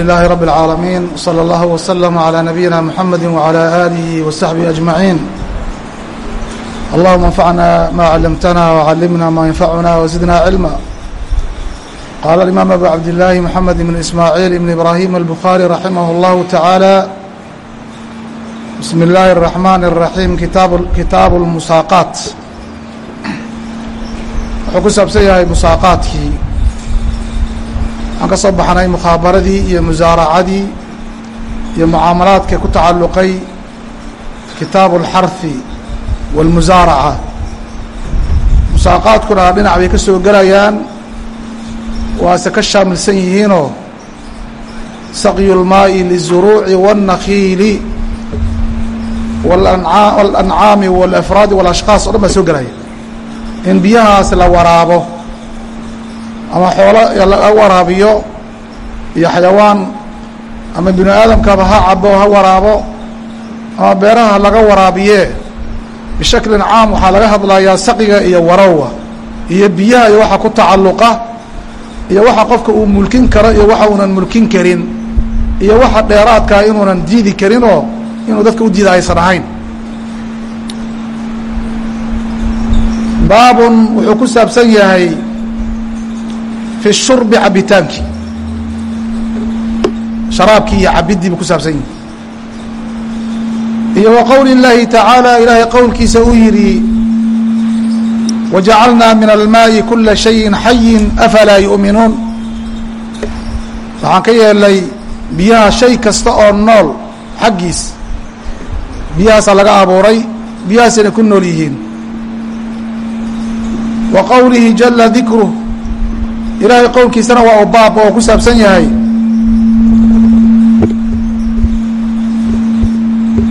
لله رب العالمين وصلى الله وسلم على نبينا محمد وعلى آله وصحبه أجمعين اللهم انفعنا ما علمتنا وعلمنا ما ينفعنا وزدنا علما قال الإمام أبو عبد الله محمد بن إسماعيل بن إبراهيم البخاري رحمه الله تعالى بسم الله الرحمن الرحيم kitaab kitaaب المusaaqاaت wuxuu ku saabsan yahay musaaqaadkii waxaan ka soo baxnay mukhaabaradii iyo musaaracadii iyo mucaamalaadka ku tacalluqay kitaabu اlxarhi wاlmusaaraca musaaqaadkuna dhinac bay ka soo gelayaan waase ka shaamilsan yihiinoo saqyu اlmaaءi liلzuruuci wالnakiili walancaami walafraadi walashkaas o dhan baa soo gelaya in biyahaas la waraabo ama xoolo laga waraabiyo iyo xayawaan ama bini aadamkaba ha cabo ha waraabo ama beeraha laga waraabiye bishaklin caam waxaa laga hadlayaa saqiga iyo warowa iyo biyaha iyo waxa ku tacalluqa iyo waxa qofka uu mulkin karo iyo waxa uunan mulkin karin iyo waxa dheeraadkaa inuunan diidi karinoo inuu dadka u diida aysan ahayn. Baabun wuxuu ku saabsan yahay fi shurbi cabitaankii sharaabkii iyo cabiddii buu ku saabsan yahay iyo wa qowli اllaahi tacaala ilaahay qowlkiisa uu yidhi wajacalnaa min almaaءi kula shayin xayin afalaa yu'minuun waxaan ka yeelnay biyaha shay kasta oo nool xaggiis biyahaasaa laga abuuray biyahaasayna ku nool yihiin wa qowlihi jala dikruh ilaahay qowlkiisana waa u baab oo ku saabsan yahay.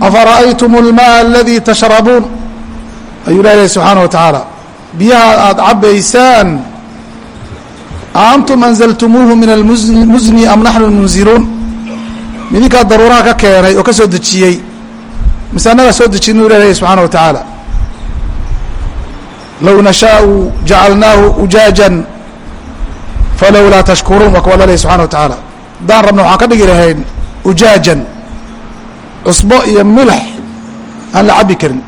Afara'aytum اlmaء aladii tashrabuun ayuu ilah ilahy subxaana wa tacaala biyaha aada cabbaysaan aantum anzaltumuuhu min almuzni am naxnu lmunziluun midinkaa daruuraha ka keenay oo ka soo dejiyey mise annagaa soo dejinu ilah subxaana wa tacaala low nashaau jacalnaahu ujaajan falowlaa tashkuruun waa kuwa laleh subxana wa tacaala haddaan rabna waxaan ka dhigi lahayn ujaajan cusbo iyo milax aan la cabbi karin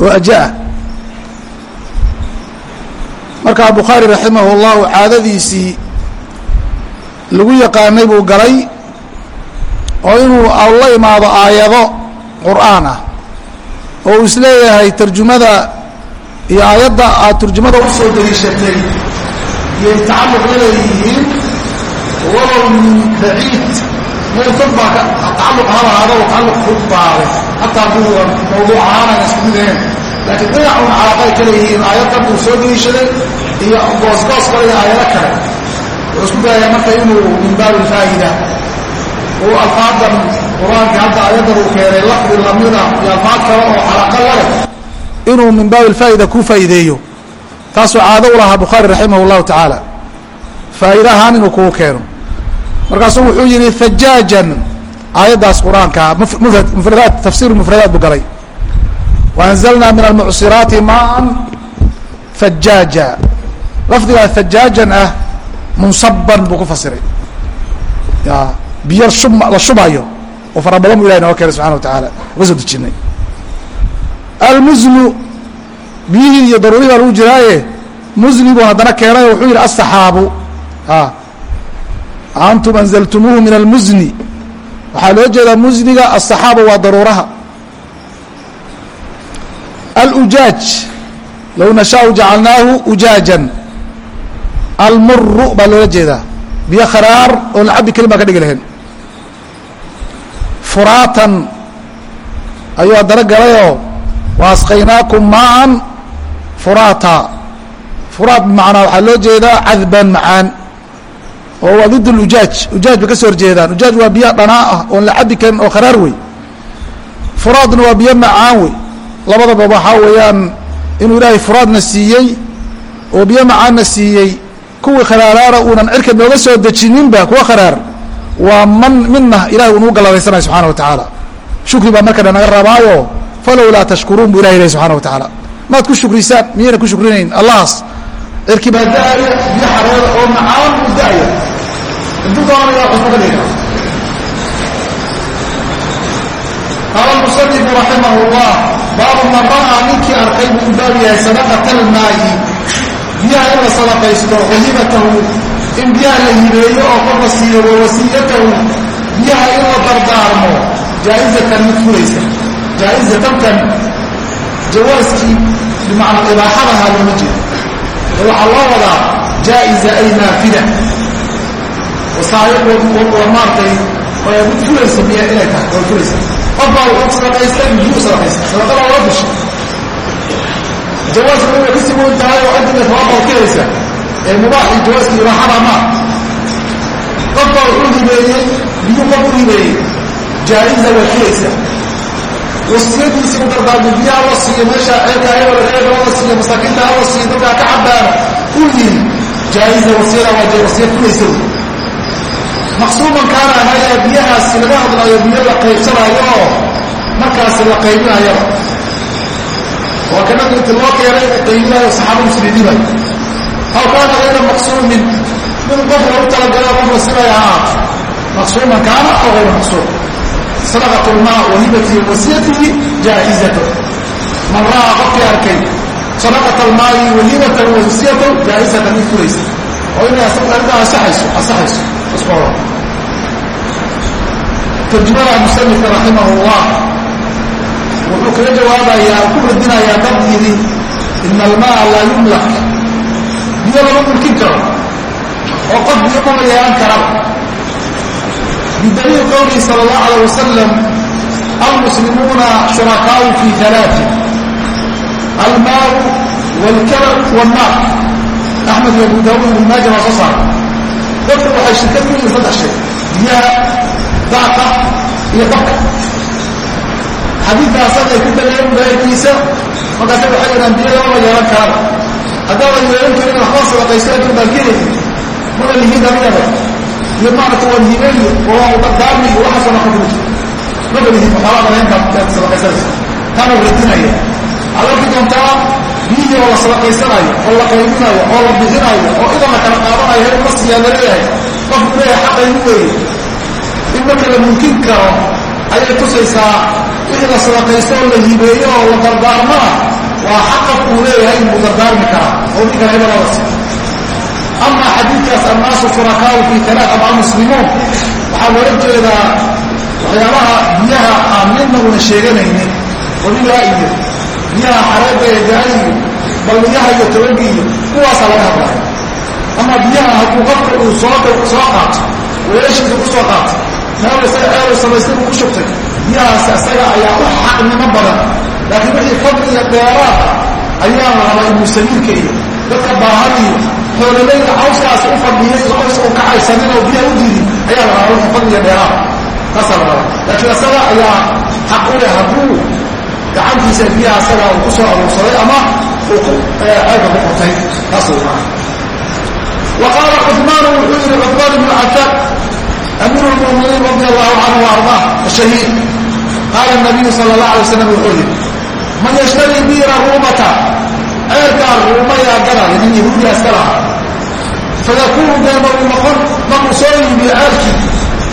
oo aja-a markaa bukhaari raximah اllahu caadadiisii lagu yaqaanay buu galay oo inuu la imaado aayado qur'aan ah oo uu is leeyahay tarjumada iyo aayadda aad turjumada u soo iyay tacalluq la leeyihiin walow min baciid meel fog baa tacalluq haba ahaado tacalluq fog baale hataa kuwa mawduuc ahaanayna isku mid ahayn laakiin dhinacun calaaqay ka leeyihiin aayaddan uu soo deliishaday iyo goosgoos kale iyo aayado kale. Wuxuu isku dayayaa marka inuu min baabi alfaa'ida. Uu alfaadan qur'aanka hadda aayaddan uu keenay lafdi lamida iyo alfaad kale oo calaaqo la leh. Inuu min baabi alfaa'ida ku faa'iideeyo taasuu caado u lahaa bukhaari raximah اllahu tacaala. Faa'iide ahaan inuu kugu keeno. Markaasuu wuxuu yidhi fajaajan aayaddaas qur'aanka mufradaat tafsiir mufradaat buu galay. Waanzalnaa min almucsiraati maan fajaaja. Lafdigaa fajaajan ah munsaban buu ku fasiray. Ya biyo shub la shubayo. Oo fara badan bu ilahi nooga keenay subxana wa tacaala. Uga soo dejinay. Almusnu biyihii iyo daruuri baa lagu jiraaye musni buu haddana keenay oo wuxuu yidhi asaxaabu antum anzaltumuuhu min almusni waxaa loo jeedaa musniga asaxaaba waa daruuraha. Alujaaj. Low nashaau jacalnaahu ujaajan. Almuru baa loola jeedaa. Biyo kharaar oon la cabbi karin baan ka dhigi lahayn. Furaatan. Ayuu haddana galayoo waasqaynaakum maan furaata. Furaat bimacnaa waxaa loo jeedaa cadban macaan oo waa did ujaaj. Ujaaj bay ka soo horjeedaan. Ujaaj waa biyo dhanaa ah oon la cabbi karin oo kharaar wey. Furaadna waa biyo macaan wey. Labadaba waxaa weeyaan inuu ilaahay furaadna siiyey oo biyo macaanna siiyey kuwii kharaaraana uunan cirka nooga soo dejininba kuwa kharaar waa man midna ilahay unugu galladaysanaya subxana wa tacaala. Shukri baa marka naga rabaayo. Falowlaa tashkuruun buu ilahi ilahy subxana wa tacaala maad ku shukrisaan miyayna ku shukrinayn? Allahas cirki baa da'aya biyo xareeda oo macaan u da'aya intuu doonaya qofka ka dhiga. Qaala musanifu raximah llah baabu man ra'aa ninkii arkay buu u yahay sadaqata almaa'i biyaha in la sadaqaysto wahibatahu in biyaha la hibeeyo oo qofka siiyo wawasiiyatahu biyaha in la dardaarmo jaaizatan mid fulaysa. Jaaizatan tan jawaaskii bimacnaa ibaaxadaha looma jeedo ee waxaa loo wadaa jaa'iza ay naafida. Maartay mid fulaysa biyaha inay tahay fulaysa. Qof baa wuxuu sadaqaystay biyu sadaqaysta sadaqada waa disha jawaaska way ka sii weyn tahay oo ajriga tabaabal kelaysa ee mubaaxi jawaaska ibaaxada ma qof baa wuxuu hibeeyey biyu qof u hibeeyey jaa'iza way fulaysa wasiyadiisi u dardaarmo biyaha la siiyo meesha ceelka eebalreega la siiyo masaakiinta hala siiyo dadkaa ka cabaano uu yiri jaa'iza wasiyada waa wasiya fulaysa wey maqsuuman kaana ahaya biyahaasi laga hadlaayo biyo la qaybsanaayo oo markaasi la qaybinayaba waa kana inti loo keenay qaybinayo saxaaba muslidiinay aw kaana hayra maqsuumin min qof lagu talagala qof la sinaya ha ahaato maqsuuman kaana aw hayra maqsuum sadaqat lmaa wahibatihi wasiyatihi jaa'izatu man ra'aa qofkii arkay sadaqat almaayi wasiyatan jaa'izatan mid fulaysa oo inay asaxayso asaxayso isku horo tarjumada musanifka raximah llah wuxuu kaga jawaabayaa ku radinayaa dad yidhi ina almaa laa yumlak biyo lama mulkin karo oo qof biyo mama yeelan karaba bidaliil qowlihi sal اllahu alيh wasalam almuslimuuna shurakaau fi alaain almaau wاlkalab wاnnaar axmed iyo abu daawud ibn maaja waa soo saara dadku waxay shirkad ku yihin saddex shay biyaha daaqa iyo dabka xadiidka asagay ku dageen baarkiisa markaase waxay yidhahan biyo lamama yeelan karaba haddaadan yeelan karin waxba sadaqayso adun baa gelaysa mana lihiin adigaba iyo maarata waan hibeeyo oo dardaarmi iyo waxaasoo dhan kuma jiro maba lihiin waxyaabaa dalayntaad sadaqaysanaysa taana radinaya. Waxaad arki doontaa biyihii oo la sadaqaysanayo oo la qaybinayo oo la bixinayo oo idan la kala qaadanayo hel nasiyaa la leeyahay qofku leeyahay xaqaygu weeye in marka la mulkin karo ayay tusaysaa wixii la sadaqaysto oo la hibeeyo oo la dardaarmana waa xaqa uu leeyahay inuu dardaarmi karaa. Oo ninkan hebelada si ama xadiidkaas annaasu shurakaau fi alaa ama almuslimuun waxaa loola jeedaa waxyaabaha biyaha aan midna una sheeganaynin wadigaa iyo biyaha xareedda ee gaa iyo balliyaha iyo tobanka iyo kuwaasaa laga hadlaya ama biyaha hadduu qofka uu soo qaato weelashiisa ku qaato meel ceelu samaystay buu ku shubtay biyahaas isaga ayaa u xaqnimo badan laakiin wixii fadli iyo dheeraada ayaa la rabaa iyo dadka baahan hoolaleyda cawskaas u fadhiiyay iyo cawska u kacaysanin oo biyaha u diiday ayaa la rabaa wixii fadliya dheeraada taasaa la rabaa. Laakiin asaga ayaa xaq u leh hadduu gacantiisa biyaha asaga uu ku soo aruursaday ama uu ku eh, ceega ku qurtay taas way maaa wa qaala cumaan wuxuu yidhi cumaan ibnu cadaab amiiru lmu'miniin radi allahu canhu wa ardaah ashahiid. Qaala nabiyu sala allah alay wasalam wuxuu yidhi man yashtari biira ruubata ceelkaa ruumayaa gadaya nin yahuudiya iska laha fayakunu deema uu noqon markuu soo iibiyo ceelkii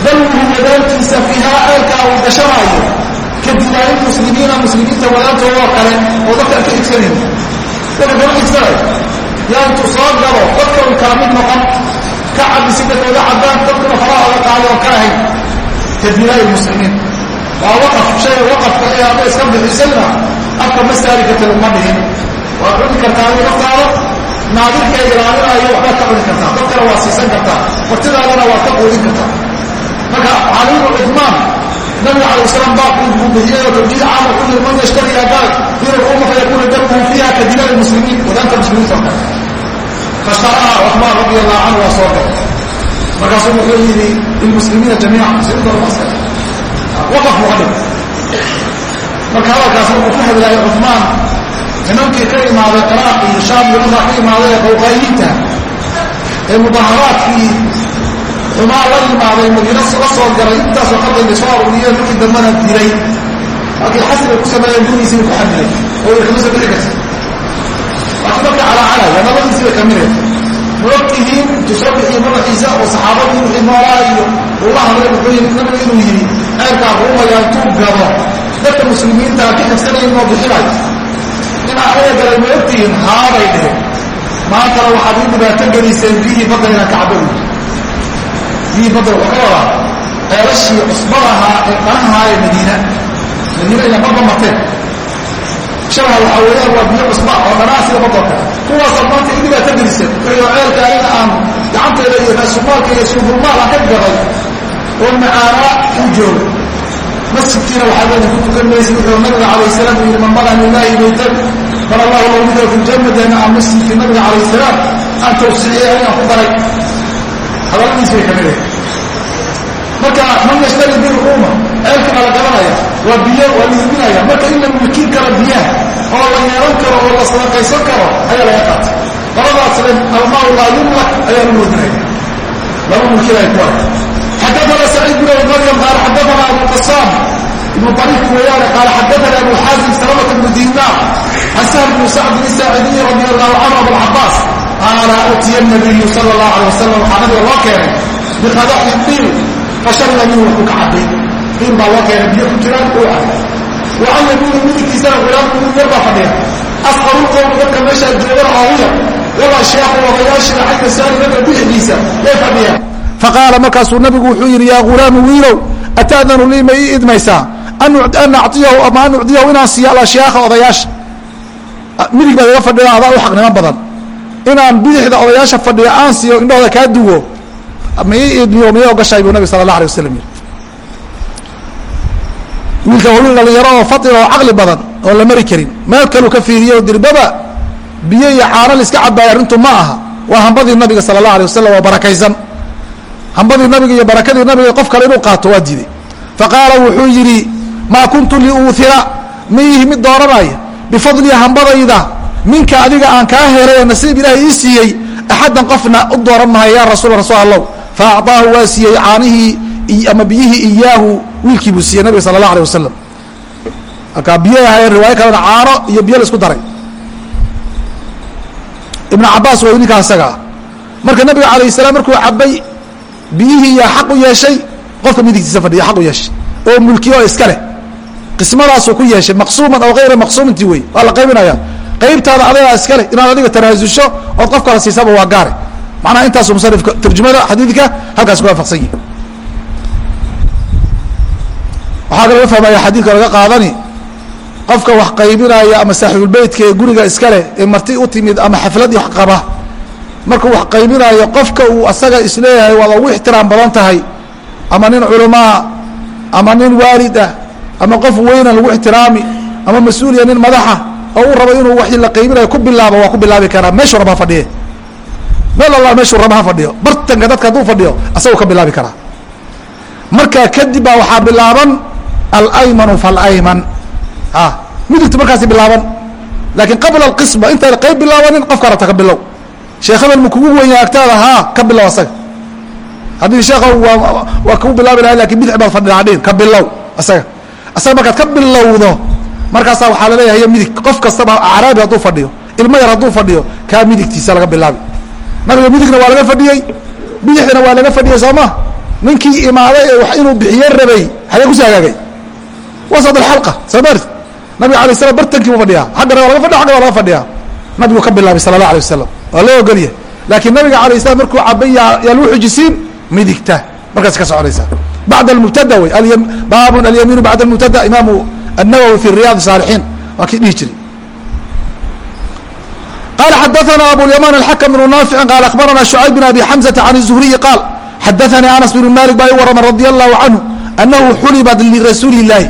dalwuhu wadaantiisa fiihaa ceelkaa uu gashanaayo ka muslimiina muslimiinta wadaantooda oo kale oo dadka ka igsanayn dadka kama igsanayo yaa intuu soo galo dadka uu kala mid noqon ka cabisi dadkooda caddaan dadkuna faraha la qaado ka ahayn ka muslimiin waa waqaf shayga waqafka ee hadda iska bixisayna afka ma uma dhihin waad cuni kartaa adi naftaada naadirka ilaalinayo waxbaad ka cuni kartaa. Dadkana waad siisan kartaa. Wartidaadana waad ka quudin kartaa. Marka caliimu cudmaan nabiga alay slam baabku buu bixiyey oo tawjiih caama ku yiri man yashtari agaal dina uma fayakuna damuhu fiiha ka dilaa'i muslimiin wadaanta muslimiinta oo kale. Fashtaraha cuثmaan radi allahu canhu waa soo galay. Markaasuu wuxuu yidhi lilmuslimiina jamiica muslimiinta umaska waqaf dhigay marka hadalkaas wuxuu ku hadlaayay cuثmaan nimankii ka imaaday ciraaq iyo shaam nimankaa ka imaaday ee qawqaayiinta ee mudaharaadkii xumaa la imaaday madiina la soo garay intaasoo qadayba soo aruriyeen markii dambana dilay markii xasriga ku sameeyeen gurigiisii ku xamilay oo kama soo bixi karta laakiin marka calaacalaya nabadiisiiba kamide ma ogtihiin intuu soo bixiye madaxiisa oo saxaabadii wixii noolaa iyo uu la hadlay wuxuu yii nabigu inuu yidhi ceelkaa ruumaya intuu gado dadka muslimiinta ka xigsanaya inoo bixinayo inaa anaga galay ma ogtihiin haabay dheheen maantana waxaad ii dhibaato geliseen biyihii badda inaan ka cabo biyihii badda wuxuu ka wadaa ceelashii cusbadahaa ee dhanahaa ee madiina. Madiina ila badba marteen shabaha waxaa weeyaan waa biyo cusba oo dhanaa sida badoo kale kuwaasaad maanta ii dhibaato geliseen. Wuxuu ceelka aniga aan gacanteeda iyo raasumaalka iyo suufulmaal aan ka gaday oo macaanaa u jooga masjidkiina waxaa leeda ku tukan maysa wuxuu nabiga calayh salaam uu yidhi man bana lilaahi baytan bal allahu lahu midla fi ljannati aan masjidkii nabiga calayh salaam aan tawsiciyey anigaan ku daray. Hadalladiis bay ka mid ahay marka man yashtari biluma ceelka ala garanaya waa biyo waa la iibinaya. Marka in la mulkin karo biyaha oo la yeelan karo oo la sadaqaysan karo ayaa laga qaatay. Labadaas len almaa laa yumlak ayaa lagu wadinaya lama mulkinaya ku arka xadaana saciid bin abi maryam qaal xadaana abu qasaam ibnu ariif weeyaane qaal xadaana abu xaasim salamata bnu diinaar can sahl bnu sacd bn saacidiyi radi allahu canhu abulcabaas qaala utiya nabiyu sala allahu alay wasalam waxaa nabiga loo keenay biqadaxin diil fashariba minhu wuxuu ka cabbay diil baa loo keenay biyo ku jiraan uu cabay wa can yamiini midigtiisana gulaamu wiil yar baa fadhiya asqaru qowmi dadka meeshaa joogana oogu yar walaa sheekhu odayaashina xagga saari dadka bidixdiisa way fadhiyaan faqaala markaasuu nabigu wuxuu yidhi yaa ghulaamu wiilow ataadanu lii ma ii idmaysaa an actiyahu ama an ucdiyahu inaan siiyo alashyaaha odayaasha. Midig baad iga fadhida adaa u xaqnimo badan. Inaan bidixda odayaasha fadhiyo aan siiyo indhahooda kaa duwo. Ma ii idmiyo miya ogashahay buu nabig sala allah alay wasalam yidhi. Wiilka wiil dhalinyaro oo fadil oo caqli badan oon la mari karin meel kaluu ka fiiriyo dirbaba biyo iyo caano la iska cabaaya arrintu ma aha. Waa hambadii nabiga sala allah alay wasalam oo barakaysan hambadii nabiga iyo barakadii nabiga qof kale inuu qaato waa diiday faqaala wuxuu yidhi maa kuntu liuuhira ma ihi mid dooranaya bifadliya hambadayda minka adiga aan kaa helay nasiib ilaahay ii siiyey axaddan qofna u dooran mahay yaa rasuul rasuul allow fa acطaahu waa siiyey caanihii ama biyihii iyaahu wiilkii buu siiyey nabiga sala allah alay wasalam markaa biyo ahayeen riwaayo kalena caano iyo biyo la daray. Ibnu cabaas way ninkaa isagaa marka nabiga calayh salaam markuu cabay biyihii yaa xaq u yeeshay qofka midigtiisa fadhiya xaq u yeeshay oo mulkiyo oo iska leh. Qismadaasuu ku yeeshay maqsuuman aw hayra maqsuuminti wey waa la qaybinaya qaybtaada adagaa iska leh inaad adiga tanaasusho ood qof kala siisaba waa gaare. Macnaha intaasuu musanifka tarjumada xadiidka halkaas ku waafaqsan yihi waxaa ka laga fahmaya xadiidka laga qaadani qofka wax qaybinaya ama saaxiibulbeytka ee guriga iska leh ee marti u timid ama xaflad wax qaba markuu wax qaybinayo qofka uu asaga is leeyahay waad ugu ixtiraam badan tahay. Ama nin culamaa ama nin waalid ah ama qof weyna lagu ixtiraami ama mas'uuliya nin madaxa oo uu rabo inuu wixii la qaybinayo ku bilaabo waa ku bilaabi karaa. Meeshuu raba ha fadhiye. Meel alla meeshuu raba ha fadhiyo. Bartanka dadka hadduu fadhiyo asaguu ka bilaabi karaa. Markaa kadib baa waxaa bilaaban alaymanu falayman. A midigtu markaasi bilaaban. Laakiin qabla alqisma intayna qayb bilaabanin qofka rabta ka bilow sheekhadan ma kugu wenya agtaada haa ka bilow asaga. Haddii sheekha waa kuu bilaabi lahay laakiin bidix baad fadhidaa dhin ka bilow asaga. Asaga markaad ka bilowdo markaasaa waxaa la leeyahay midig qof kastaba acraabi hadduu fadhiyo ilmo yar hadduu fadhiyo kaa midigtiisa laga bilaabi. Nabiga midigna waa laga fadhiyey bidixdana waa laga fadhiyey soo ma? Ninkii imaaday ee wax inuu bixiye rabay xagee kusi hagaagay? Wasad alxalqa soo maarti nabiga alay slam bartankii buu fadhiyaa xaggana waa laga fadhiya xaggana waa laga fadhiyaa. Nabigu ka bilaabay sala allah alay wasalam waa loo ogolyahay laakiin nabiga alay slam markuu cabay yaa yaa lagu xujisiin midigta markaas ka soconaysa bacd almubtada wey baabun alyamiinu bacda almubtada imaamu النwwي في رyاض الصاaلحيiن waa kii dhihi jiray qال xdثna أبواليمان الحكم بن نافع qال أخبرنا شعيب بن أبي حمزة عن الزهري قال xdثnي أنس بن مالك baa i warama رضي الله عنه أنhu xuliبت لرasuuل اللahi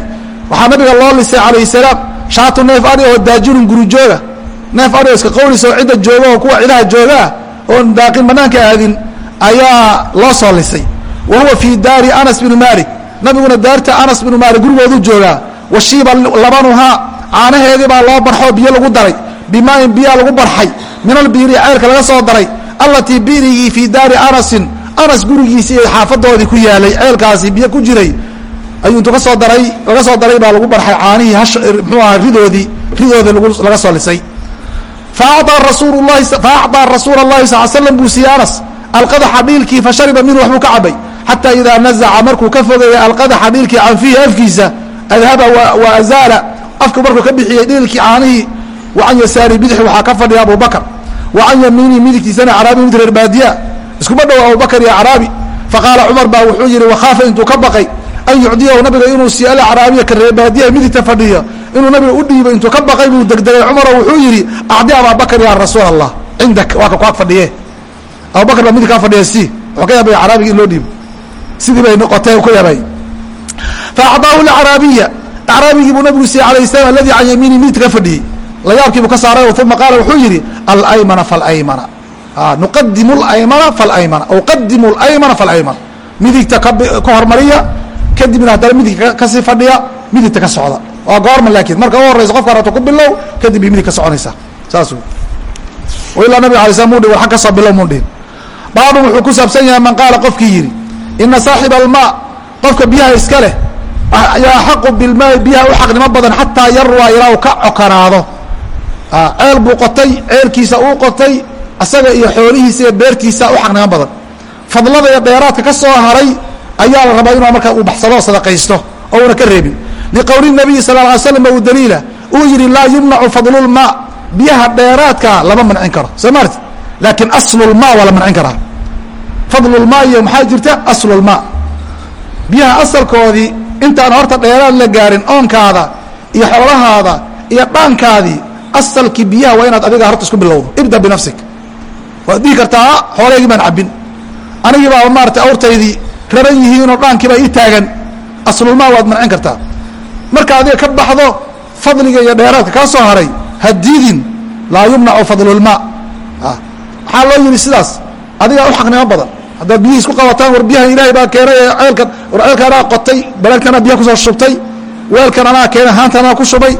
waxaa nabiga loo lisay عaليه السلاaم شhaatu neef ari oo daajinun guri jooga neef adhowska qawlis oo cidda jooga oo kuwa cidaha joogaah oon daaqin bannaanka aadin ayaa loo soo lisay. Wa huwa fii daari anas binu maalik. Nabiguna daarta anas binu maalik gurigoodu joogaa. Wa shiiba labanuhaa caanaheedii baa loo barxoo biyo lagu daray. Bimaayin biyaa lagu barxay. Min albiiri ceelka laga soo daray. Allatii biirigii fii daari anasin. Anas gurigiisii iyo xaafadoodii ku yaalay. Ceelkaasi biyo ku jiray. Ayuu intu ka soo daray laga soo daray baa lagu barxay caanihii hash er, muxuu aha ridoodii ridoodii laga soo lisay faacطaa rasuul lahi faacطaa rasuula اllahi sal slam buu siiyey anas alqadaxa dhiilkii fashariba minhu waxbuu ka cabay xataa idaa nazaca markuu ka fogeeyey alqadaxa dhiilkii can fiihi afkiisa adhaba wa azaala afku markuu ka bixiyey dhiilkii caanihii wa can yasaari bidixi waxaa ka fadhiya abubakr wa can yamiinihi midigtiisana caraabi mid reer baadiya iskuma dhow abubakr iyo caraabi faqaala cumar baa wuxuu yihi wakhaafa intuu ka baqay an yucdiyahu nabiga inuu siiyo alcaraabiya ka reer baadiya midigta fadhiya inuu nabiga u dhiibo intuu ka baqay buu degdegay cumaro wuxuu yidhi acdi abaabakr ya rasuul allah cindak. Waa ka fadhiye abubakr baa midig kaa fadhiya si. Wuxuu ka yaabaya caraabiga in loo dhiibo. Sidii bay noqotay ku yaabay faacdaahu lacraabiya acraabigii buu nabigu siiyey alayh salam aladii can yamiini midigta ka fadhiyey. Layaabkiibuu ka saaray uma qaala wuxuu yidhi alaymana falaymana. Nuqadimu laymana falaymana. Aw qadimu laymana falaymana. Midigta ka hormariya kadibna haddana midigta ka sii fadhiya midigta ka socda waa goorma laakiin. Marka u horeysa qofka rato ku bilow kadib bay midig ka soconaysaa saas ilaa nabig alay slam mudhi war ag ka soo bilow mudhihin baabun wuxuu ku saabsan yahay man qaala qofkii yidhi ina saaxiba almaa. Qofka biyaha iska leh yaa axaqu bilmaai biyaha u xaqnimo badan xataa yarwa ilaa uu ka cokanaado. Ceel buu qotay ceelkiisa uu qotay asaga iyo xoolihiisa iyo beertiisa u xaqnimo badan. Fadlada iyo dheeraadka ka soo haray ayaa la rabaa inuu markaa uu baxsado sadaqaysto oo una ka reebin liqowli nabiyi sal ly slam u daliila uu yihi laa yumnacu fadlulmaa biyaha dheeraadka lama mancin karo soo maarti laakiin aslulmaa waa la mancin karaa. Fadlulmaa iyo maxaa jirta? Aslulmaa biyaha asalkoodii intaan horta dheeraad la gaarin oonkaada iyo xoolahaada iyo dhaankaadii asalkii biyaha waa inaad adiga horta isku bilowdo. Ibda binafsik. Waad dhihi kartaa xoolaygii baan cabbin. Anigii baa maarata awrtaydii raran yihiinoo dhaankiibaa ii taagan. Aslulmaa waad mancin kartaa marka adiga ka baxdo fadliga iyo dheeraadka kaa soo haray hadiidin laa yumnacu fadlulmaa maxaa loo yidhi sidaas adigaa u xaqnimo badan. Haddaad biyihii isku qabataan war biyahan ilaahay baa keenay ee ceelkan war ceelkan anaa qotay baleelkan anaa biyaha ku soo shubtay weelkan anaa keenay haantan anaa ku shubay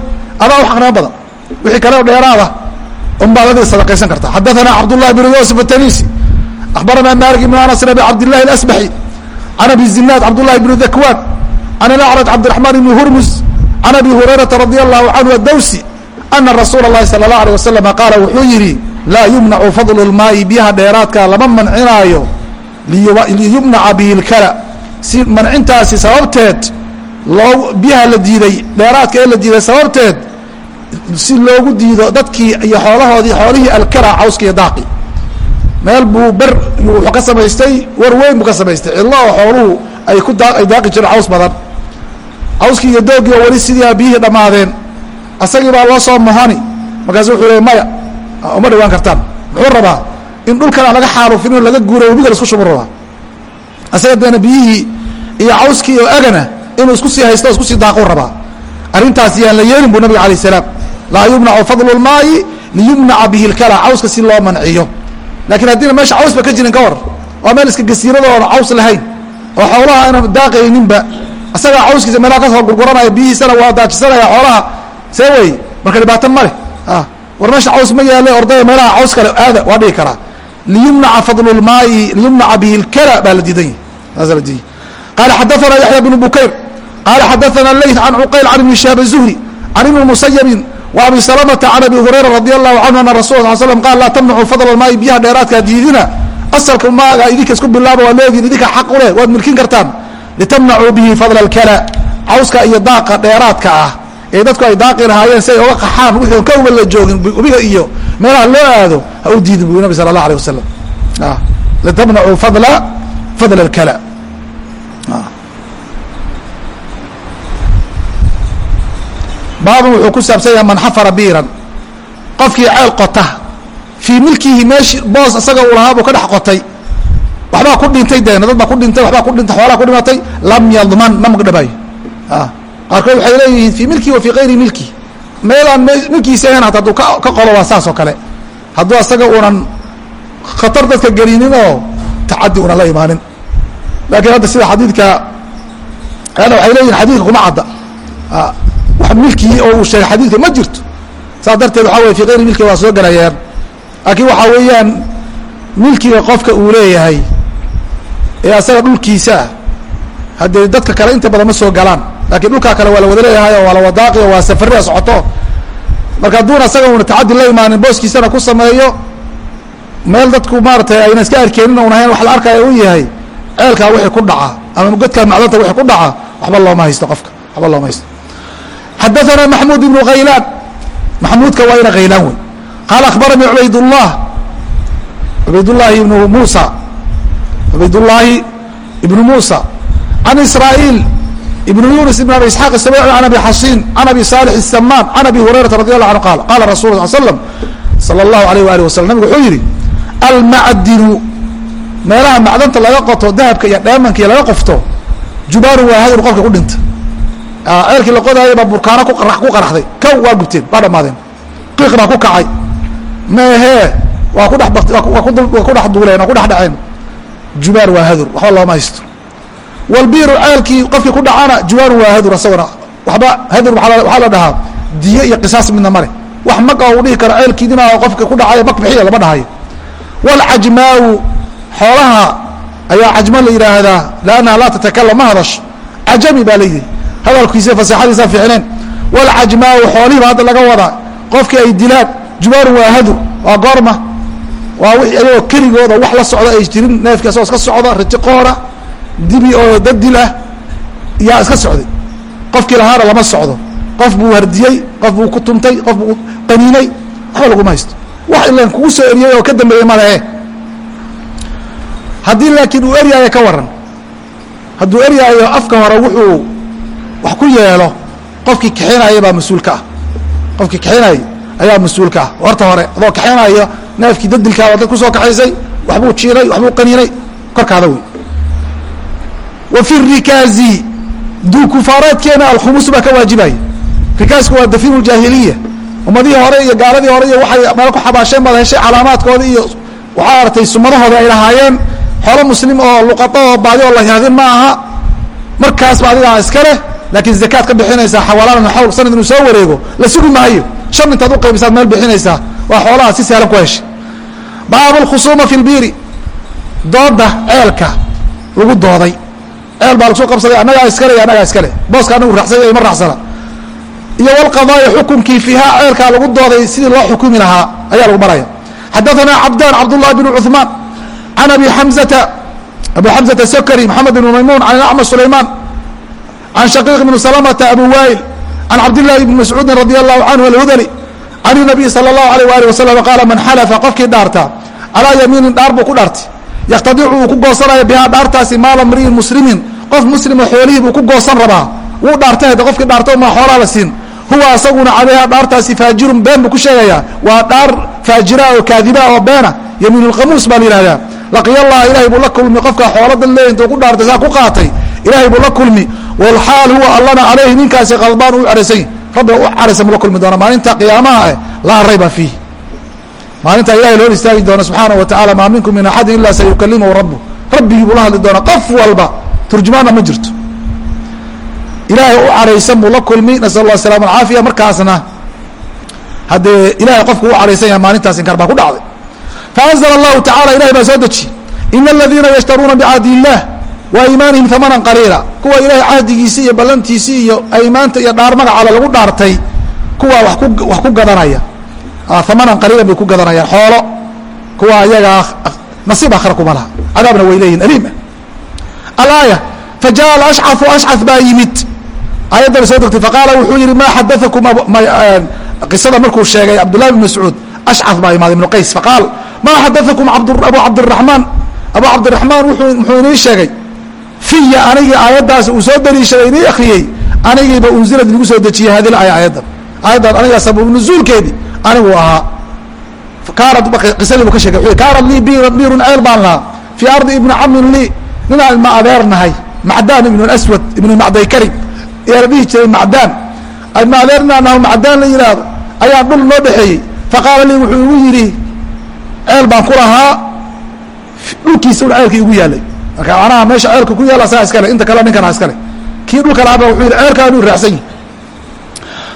adaa u xaqnimo badan. Wixii kale oo dheeraada unbaad adiga sadaqaysan kartaa xadaثana cabdullahi bn yusuf atanisi akhbarana malik ibn anas abi cabdillahi اlasbaxi can abi zinaad cabdullahi bn dakwan can alacraj cabdiraxmaan ibni hurmus can abi hurayrata radi allahu canhu adawsi ana rasuula اllahi salى اlah alيه wasalam qaala wuxuu yidhi laa yumnacu fadlu lmaa'i biyaha dheeraadka lama mancinaayo liyumnaca bihi lkala si mancintaasi sababteed loo biyaha la diiday dheeraadka ee la diiday sababteed si loogu diido dadkii iyo xoolahoodii xoolihii alkala cawska iyo daaqi meel buu ber wuxuu ka samaystay war weyn buu ka samaystay cidlo oo xooluhu ay ku daa ay daaqi jireen caws badan cawskii iyo doogii oo weli sidii biyihii dhammaadeen asagii baa loo soo mohoni markaasu wuxuu leey maya uma dhawaan kartaan. Muxuu rabaa in dhulkan aan laga xaalufin in laga guuro webiga la isku shubu rabaa? Asaga deena biyihii iyo cawskii oo agana inuu isku sii haysto o isku sii daaqu rabaa. Arrintaas yaan la yeelin buu nabiga alayh salaam. Laa yumnacu fadlu lmaayi liyumnaca bihi lkala cawska si loo manciyo. Lakiin haddiina meesha caws ba ka jirin ka war waa meel iska gasiirada oona caws lahayn oo xoolaha aana daaqayninba asagaa cawskiisa meelaha ka soo gurguranaya biyihiisana waa daajisanaya xoolaha. See wey marka dhibaato male ah, war meesha caws ma yaale ordaya meelaha caws kale aada waa dhihi karaa. Liyumnaca fadlulmaai liyumnaca bihi lkala baa la diidan yahy saasa la diidan qaala xadaanaa yaxya bnu bukayr qaala xadaanaa leyt can cuqayl can ibni shihaab zuhri can ibni musayabin wa abi salamata can abi hurayra radi allahu canhu ana rasul sal slam qaal laa tamnacu fadla lmaai biyaha dheeraadkaa diidina. Asalka maaga idinka isku bilaaba waa loogin idinka xaq u leh waad milkin kartaan litamnacuu bihi fadla alkala. Cawska iyo daaqa dheeraadka ah ee dadku ay daaqi lahaayeen si ay oga qaxaan wixii ka uba la joogin ubiga iyo meelaha loo aado ha u diidin buu nabi sala allah alay wasalam ah, litamnacuu fadla fadla alkala. Ah. Baabun wuxuu ku saabsan yahay man xafara biiran. Qofkii ceel qota fii milkihi meeshi boos isaga uu lahaa ka dhex qotay waxbaa ku dhintay dad baa ku dhintay waxbaa ku dhintay xoolaa ku dhimatay lam yadman ma magdhabaayo qaarkood waxay leeyihiin fii milkihi wa fii kayri milki. Meelaan milkiisa ahayn hata hadduu ka qolo waa saas oo kale. Hadduu asaga uunan khatar dadka gelinin oo tacadi unan la imaanin. Laakiin hadda sida xadiidka ana waxay leeyihiin xadidka kuma cadda. Wax milkii oo uu sheegay xadiidka ma jirto. Saas darteed waxaa weye fi kayri milki waa soo gelayaan laakiin waxaa weeyaan milkiga qofka uu leeyahay ee asaga dhulkiisaa haddee dadka kale inta badan ma soo galaan lakiin dhulkaa kale waa la wada leeyahay oo waa la wadaaqi oo waa safaria socoto. Marka hadduuna asaga una tacadi la imaanin booskiisana ku sameeyo meel dadku maaratay ayna iska arkeenin un ahayn wax la arkaya u yahay ceelkaa wixii ku dhaca ama godkaa macdanta wixii ku dhaca waxba looma haysto qofka waxba looma haysto. Xadaثana maxmud ibnu khaylaan maxmuudka waa ina khaylaan wey qaala akhbaranii cubaydullah cubaydullaahi ibnu muusa cubaydullaahi ibnu muusa can israa'iil ibn yunus ibn abi isxaaq isabci an abi xasiin can abi saalix isamaan can abi hurayrata radi allahu anhu qaal qaala rasul sal slam sala allahu alayh waali wasalam nabigu wuxuu yidhi almacdinu meelaha macdanta laga qoto dahabka iyo dheemanka iyo laga qofto jubaaru waa hadur qofka ku dhinta ceelkii la qodaayay baa burkaano ku qaraxday. Kow waa gubteen waa dhamaadeen qiiq baa ku kacay. Meehee waa ku dhex waa ku dhex duuleen waa ku dhex dhaceen jubaar waa hadur waxba looma haysto. Walbiiru ceelkii qofkii ku dhacana jubaaru waa hadur asagona waxba hadur waxaa la dhahaa diyo iyo qisaas midna male wax mag oo u dhihi karo ceelkiidina qofka ku dhacayo mag bixiya lama dhahayo. Walcajmaawu xoolaha ayaa cajmo la yidhaahdaa lannaha laa tatakalam ma hadasho cajami baa layidhi hadalkiisa fasaxadiisa fiicneen. Walcajmaawu xoolihiiba hadda laga wadaa. Qofkii ay dilaan jubaaru waa hadur. Waa goorma waa wixii ayagoo keligooda wax la socda ay jirin neefkii asagoo iska socda ritiqoona dibi oo dadil ah yaa iska socday. Qofkii lahaana lama socdo. Qof buu hardiyey qof buu ku tuntay qof buu qaniinay waxba laguma haysto. Wax ilan kugu soo eriyey oo ka dambeeyey malehe haddii laakiin uu eryaayo ka waran hadduu eryaayo afka hore wuxuu wax ku yeelo qofkii kaxinaya baa mas'uulka ah. Qofkii kaxinaya ayaa mas'uulka ah horta hore adoo kaxinayo neefkii dadilkaaba dad ku soo kaxaysay waxbuu jiiray waxbuu qaniinay korkaada wey. Wa fi rikaazi duukufaareedkeena alkhumus baa ka waajibaya rikaasku waa dafiinu jaahiliya. Ummadihii hore iyo gaaladii hore iyo waxay meel ku xabaasheen baad heshay calaamaadkooda iyo waxaa artay sumadahooda ay lahaayeen. Xoolo muslim oo luqado oo baadi oo la yahdin ma aha. Markaasba adigaa iska leh laakiin zakaad ka bixinaysaa xawaalaadan xawl sanad inuu soo wareego la sugi maayo. Shan intaad uqaybisaad meel bixinaysaa waa xoolaha si saalan ku heshay baabu lkhusuuma fi lbiiri dooda ceelka lagu dooday. Ceel baa lagusoo qabsaday annagaa iskale iyo annagaa iskale. Booska anagu rasany ma rasana iyo wlqadaaya xukunkii fiiha ceelkaa lagu dooday sidii loo xukumi lahaa ayaa lagu maraya xadaanaa cabdaan cabdاllahi bn cuثmaan an abi amata abu xamzata sokari maxamed bn maymuun an acma sulaymaan can shaqiiq ibni salamata abu waayil can cabdillahi ibni mascuudin radi allahu canhu alhudali can inabiyi sala allahu alayh waali wasalam qaala man xalafa qofkii dhaartaa calaa yamiinin dhaar buu ku dhaartay yakhtadicu uu ku goosanaya bihaa dhaartaasi maala mri'in muslimin qof muslima xoolihii buu ku goosan rabaa wuu dhaartay qofkii dhaarto maa xoolaa la siin huwa asaguna calayha dhaartaasi faajirun been buu ku sheegayaa waa dhaar faajira oo kaadiba oo beena yamiinulqamuus baa la yidhahdaa laqiyallaha ilahay buu la kulmi qofka xooladan leeya intuu ku dhaartay saa ku qaatay ilahay buu la kulmi walxaal huwa allana calayhi ninkaasi qalbaan u caraysan rabbiga u caraysan buu la kulmi doona maalinta qiyaamaha laa rayba fiih maalinta ilahay loo istaagi doona subxaana wa tacala maa minkum min axadin ilaa sayukalimuhu rabu rabbigii buu la hadli doona qof walba turjumaanna ma jirto ilaahay u caraysan buu la kulmi nasal allah asalama alcaafiya markaasna haddee ilahay qofku u caraysan yahay maalintaas inkar baa ku dhacday faanzla allahu tacala ilahay baa soo deji ina aladiina yashtaruuna bicahdi illah wa aymaanihim hamanan qaliila. Kuwa ilahay cahdigiisii iyo ballantiisii iyo aymaanta iyo dhaar magacale lagu dhaartay kuwa wa ku wax ku gadanaya. Hamanan qaliilan bay ku gadanayaan xoolo. Kuwa ayagaa nasiib akhra kuma laha. Cadaabna way leeyihiin aliima alaaya fajaءa alashcafu ashcaf baa yimid. Ayaddana soo degtay faqaala wuxuu yihi maa xadaakum qisada markuu sheegay cabdullahi bn mascuud ashcaf baa imaaday ibnu qays. Faqaal maa xadaakum abu cabdiraxmaan abu cabdiraxmaan muxuu inii sheegay fiya anigii aayaddaas uu soo daliishaday inii akriyey anigiiba unzilad lagu soo dejiyey hadi aaya aayaddan. Aayaddan anigaa sabab nuzuulkeedii aniguu ahaa. Kaanad qisadii buu ka sheegay kaanad lii biirun ceel baan lahaa. Fii ardi ibni camin lii ninaan ilma adeernahay macdaan ibnu aswad ibnu macdaykari ayaa la dhihi jiray macdaan. Ilma adeer inaan naho macdaan la yidhaahdo ayaa dhul noo dhexeeyey. Faqaala lii wuxuu igu yidhi ceel baan ku lahaa. Dhulkiisa un ceelkii igu yaalay marka manaha meesha ceelka ku yaalla saa iskale inta kale ninkana iskale. Kii dhulka lahaaba wuxuu yidhi ceelkaanuu raacsan yihi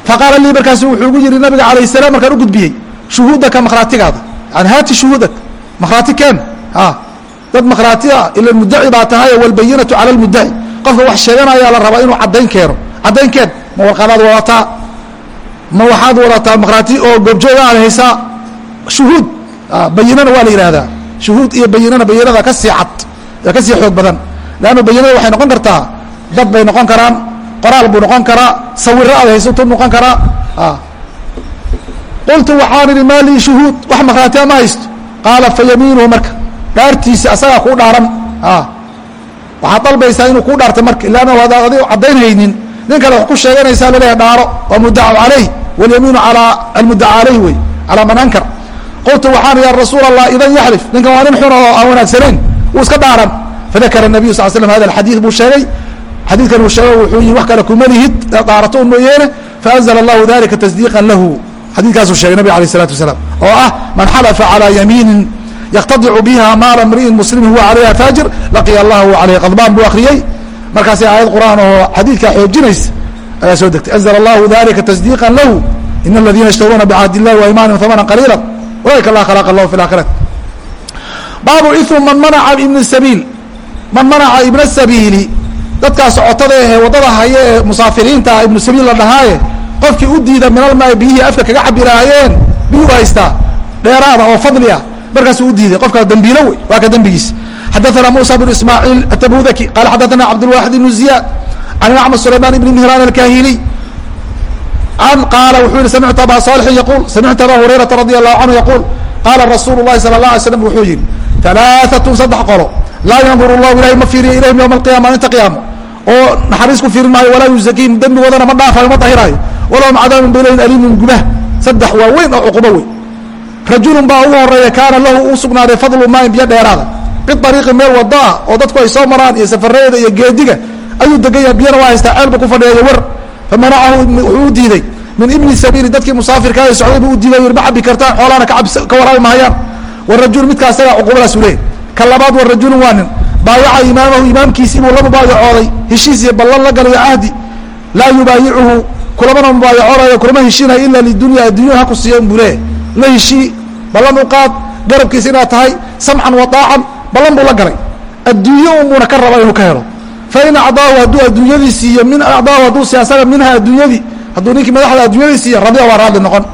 faqaala lii markaasu wuxuu igu yidhi nabiga alayh salaam markaan u gudbiyey shuhuudaka makhraatigaada. Yani haati shuhuudak makhraati keen a dad makhraati ah ila muddaci baa tahay walbayinatu cala lmuddaci qofka wax sheeganayaa la rabaa inuu caddayn keeno. Caddayn keen ma warqadaad wadataa? Ma waxaad wadataa makhraati oo goobjooga aad haysaa? Shuhuud bayinana waa la yidhaahdaa. Shuhuud iyo bayinana bayinada ka sii cad ee ka sii xoog badan. Leanna bayinada waxay noqon kartaa dad bay noqon karaan qoraal buu noqon karaa sawiro aad haysatuu noqon karaa. Qultu waxaan idhi maa lii shuhuud wax markhaatiya ma haysto? Qaala fa yamiinuhu marka. Dhaartiisa asagaa kuu dhaaran. Waxaad dalbaysaa inuu kuu dhaarta marka ila annahu adaad adigo caddaynhaynin nin kale wax ku sheeganaysaa la leeyahay dhaaro waa mudacu calayh walyamiinu calaa almudaca calayh wey calaa man ankar qultu waxaan ya rasuul allah idan yaxlif ninkan waa nin xun oo aan wanaagsanayn wuu iska dhaaran fadakara nabiyu sal slm hada xadii buu sheegay. Xadiikan uu sheego wuxuu yihi wax kale kuma lihid dhaarato un mooyeene faanzla allahu dalika tasdiiqa lahu. Xadiikaasuu sheegay nabig alay salatu wasalaam oo ah man xalafa calaa yamiinin yaqtadicu biha maala mri'in muslimin huwa calayha faajir laqiya allahu caleyh qadbaan buu akhriyey markaasi aayad qur'aan oo xadiidkaa xoojinaysa ayaa soo degtay. Anzla allahu dalika tasdiiqan lahu in aladiina yashtaruuna bicahd illahi waimaanihim hamanan qaliila ulaika la khalaqa lahu fi laakhirati baabu imu man manaca ibn sabiil man manaca ibna sabiili dadkaa socotada ahee waddada haya ee musaafiriinta ibnu sabiil la dhahaaye qofkii u diida minalmaai biyihii afka kaga cabi lahaayeen biyuu haystaa dheeraada oo fadli ah markaasuu u diiday qofkaa dembiilo wey waa ka dembigiis xadaثana musa bn ismaaciil atabudaki qala xadaثana cabdاlwaxid ibn ziyaad can acma sulayman ibn mihran alkahili an qaala wuxuu yihi samictu aba salixin yaquul samictu aba hurayrata radi allahu canhu yaquul qaala rasuulu lahi sala اla alay slam wuxuu yihi alaaatun saddex qolo laa yandur llahu ilahay ma fiiriyo ilayhim yowma alqiyama maalinta qiyaama oo naxariis ku fiirin maayo walaa yuzakiihim dembigoodana ma dhaafayo ma dahiraayo walahum cadaabun bilayn aliimun gubah saddex waa weyn oo cuqubo wey rajulun baa ugu horreeya kaana lahu u sugnaaday fadlu maayin biyo dheeraada biariiqi meel wado ah oo dadku ay soo maraan iyo safareeda iyo geediga ayuu degan yahay biyana waa haystaa ceelba ku fadhiyayo wer famanacahu wuxuu u diiday min ibni sabiili dadkii musaafirka ay socday buu u diiday yiri ma cabi kartaan xoolahana ka waraabi mahayaan warajul midkaa isagaa cuqubadaas u leeyahy ka labaad wa rajulun waa nin. Baayaca imaamahu imaamkiisii buu la mubaayacooday heshiis iyo ballan la galayo cahdi laa yubaayicuhu kulamana mubaayaconayo kulama heshiinayo ila lidunya addunya ha ku siiya buu leeyahy la heshii ballan u qaad garabkiisa inaad tahay samcan wa aacan ballan buu la galay. Adduunye unbuuna ka raba inuu ka helo. Fain acdaahu hadduu adduunyadii siiyo min acdaahu hadduu siyaasada minha adduunyadii hadduu ninkii madaxda adduunyadii siiyo radiya waa raadli noqon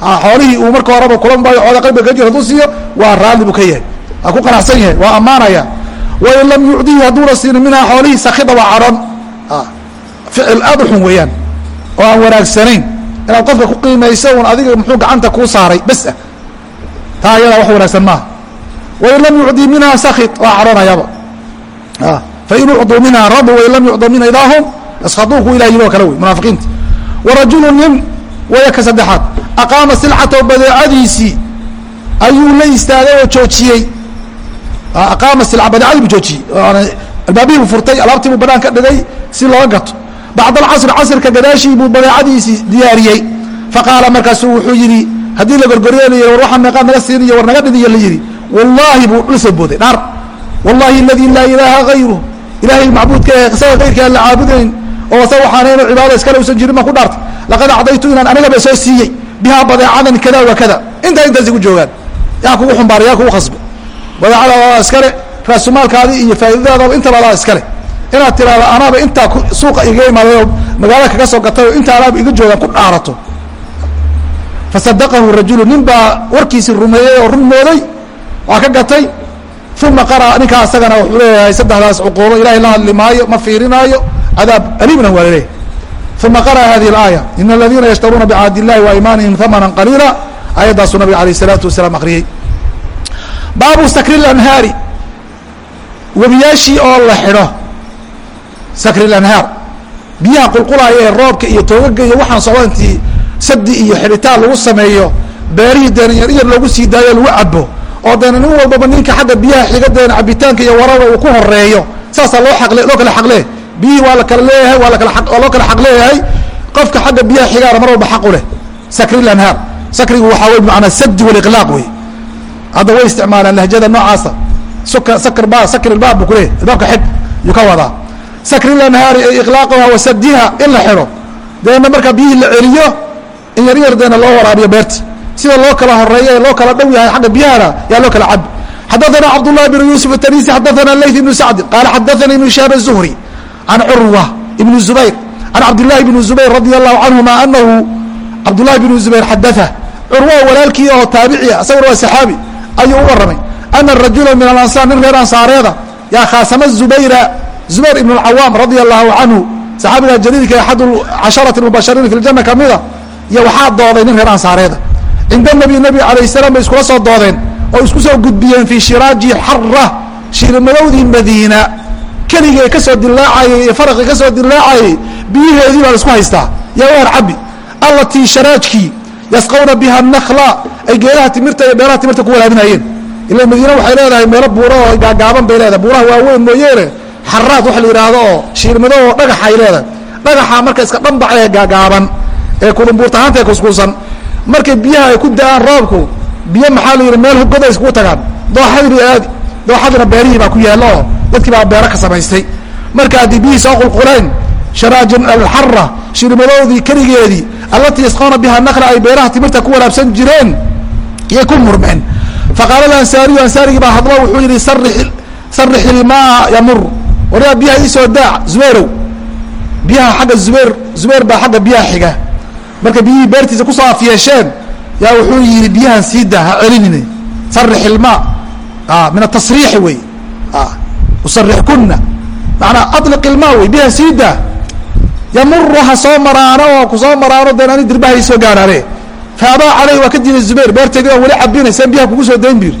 xoolihii uu marka horeba kula mubaayacooda qalbiga ka jir hadduu siiyo waa raadli buu ka yahay. Waa ku qanacsan yahay waa ammaanaya. Wain lam yucdihi hadduuna siinin minhaa xoolihii sakida waa cadhon ficil aad u xun weeyaan oo aan wanaagsanayn. Inaad qofka ku qiimayso un adiga muxuu gacanta kuu saaray bes ah. Taa ayadaa wax wanaagsan maaha. Wain lam yucdi minha sakid waa cadhonayaaba fain ucduu minha radu wain lam yucda minha idaahum yaskhaduuku ilah yidhi oo kale wey munaafiqiinta. Warajulu nin waya ka saddexaad aqaama silcatahu badeecadiisii ayuu la istaagay oo joojiyey. Aqaama silca badeecadii buu joojiyey. Albaabihii buu furtay alaabtii buu banaan ka dhigay si looga gato. Bacd alcasr casrka gadaashii buu badeecadiisii diyaariyey. Faqaala markaasuu wuxuu yidhi haddii la gorgoriyo la yidhi war waxaa meeqaa naga siiniyo war naga dhidiyo la yidhi. Wallaahi buu dhul soo booday dhaar. Wallahi aladii laa ilaaha hayru ilaahay macbuudka ee isaga kayrka aan la caabudayn oo sa waxaanayno cibaada iskale usan jirin baan ku dhaartay. Laqad acdaytu inaan anigaba soo siiyey bihaa badeecadan kada wa kada. Intaa intaasi ku joogaan. Yaa kugu xumbaaray yaa kugu khasbay badeecada waa iskale raasumaalkaadii iyo faa'iidadaadaba inta ladaa iskale. Inaad tiraahdo anaaba intaa suuqa iga imaaday oo magaalada kaga soo gatay oo inta anaaba iga joogaan ku dhaarato. Fasadaqahu rajulu nin baa warkiisii rumeeyey oo run mooday waa ka gatay. Uma qara ninkaa isagana wuxuu leeyahay saddexdaas cuquubo ilahay la hadli maayo ma fiirinaayo cadaab aliimna waa laleeyahy uma qara'a hadihi اlaaya in aladiina yashtaruuna bicahd illahi wa imaanihim hamana qaliila aayaddaasuu nabiga alayh الsalaatu wasalaam akriyey baabu sakri lanhaari webiyaashii oo la xidho sakri lanhaar biyaha qulqulaaya ee roobka iyo toogaga iyo waxaan socdo intii sadi iyo xidhitaan lagu sameeyo beerihii deena yar yar loogu sii daayo lagu cabo oo deena nin walbaba ninka xagga biyaha xiga deena cabitaanka iyo warada uu ku horeeyo saasaa loo aqle loo kala xaqle biyihii waa lakala leeyahay waa lakala loo kala aq leeyahay. Qofka xagga biyaha xigaana mar walba xaq u leh. Sakri lanhaar sakrigu waxaa wey bmanaa sadi waliqlaaq wey hadda way isticmaalaan lahjada noocaasa. Suk sakr ba sakr ilbaab bu kuleeyahy ilbaabka xig yuu ka wadaa. Sakri lanhaari ee iqlaaquha wasadiha in la xidho deena markaa biyihii la celiyo in yar yar deena loo waraabiyo beerti. Sida loo kala horreeya loo kala dhow yahay xagga biyahana yaa loo kala cab. Xadaana cabdullahi bn yuusuf atanisi xadaana layth ibnu sacdi qaala xadaanii ibnu shahaab an curwa ibn zubayr an cabdillaahi bni zubayr radi allahu canhuma anahu cabdullahi bni zubayr xadaa curwa walaalkii oo taabiciya isaguna waa saxaabi ayuu u warramay ana rajula min alansaar nin reer ansaareeda yaa khaasama zubayra zubayr ibn alcawaam radia allahu canhu saxaabiga jaliilka axad casharati mubashariina fi ljana ka mida iyo waxaa dooday nin reer ansaareeda cinda nabi nabiga alayh salaam bay iskula soo doodeen oo isku soo gudbiyeen fii shiraaji xara shiirimadowdii madiina keligii ka soo dilaacayay iyo faraqii ka soo dilaacayay biyaheedii baa la isku haystaa. Yaa waar cabi allatii sharaajkii yasqawna biha nakla ay geedaha timirta iyo beeraha timirta ku walaabinayeen. Ila madiina waxay leedahay meelo buuro oo gaagaaban bay leedahay. Buuraha waaweyn mooyeene xaraad waxa la yidhaahdo oo shiirmado oo dhagaxa ay leedahay. Dhagaxa marka iska dhanbaca ee gaagaaban ee kulumbuurtahaanta ee kuskuusan markay biyaha ay ku da'aan roobku biyo maxaa la yidhi meel goda iskugu tagaan. Dooxadii bay aadi dooxadina beerihii baa ku yaalla oo dadkii baa beero ka samaystay. Marka haddii biyihii soo qulquleen sharaajin alxara shirmadoodii keligeedii allatii yasqawna biha nakla ay beeraha timirta ku walaabsan jireen iyay ku murmeen. Faqaala alansaariyu ansaarigii baa hadlo wuxuu yidhi sarix ilmaa yamur. Waryaa biyaha iisoo daac zubayrow biyaha xagga zubayr zubayr baa xagga biyaha xiga. Marka biyihii beertiisa ku soo afyeesheen yaa wuxuu yidhi biyahan sii daa ha celinine. Sarix ilmaa min atasriixi wey usarixkuna manaa aliq ilmaa wey biyaha sii daa yamuru ha soo maraano oo ku soo maraano deen ani dirbaha isoo gaaraane faabaa caleyh waa ka diiday zubayr beerteedii aan weli cabinay seen biyaha kugu soo dayn bir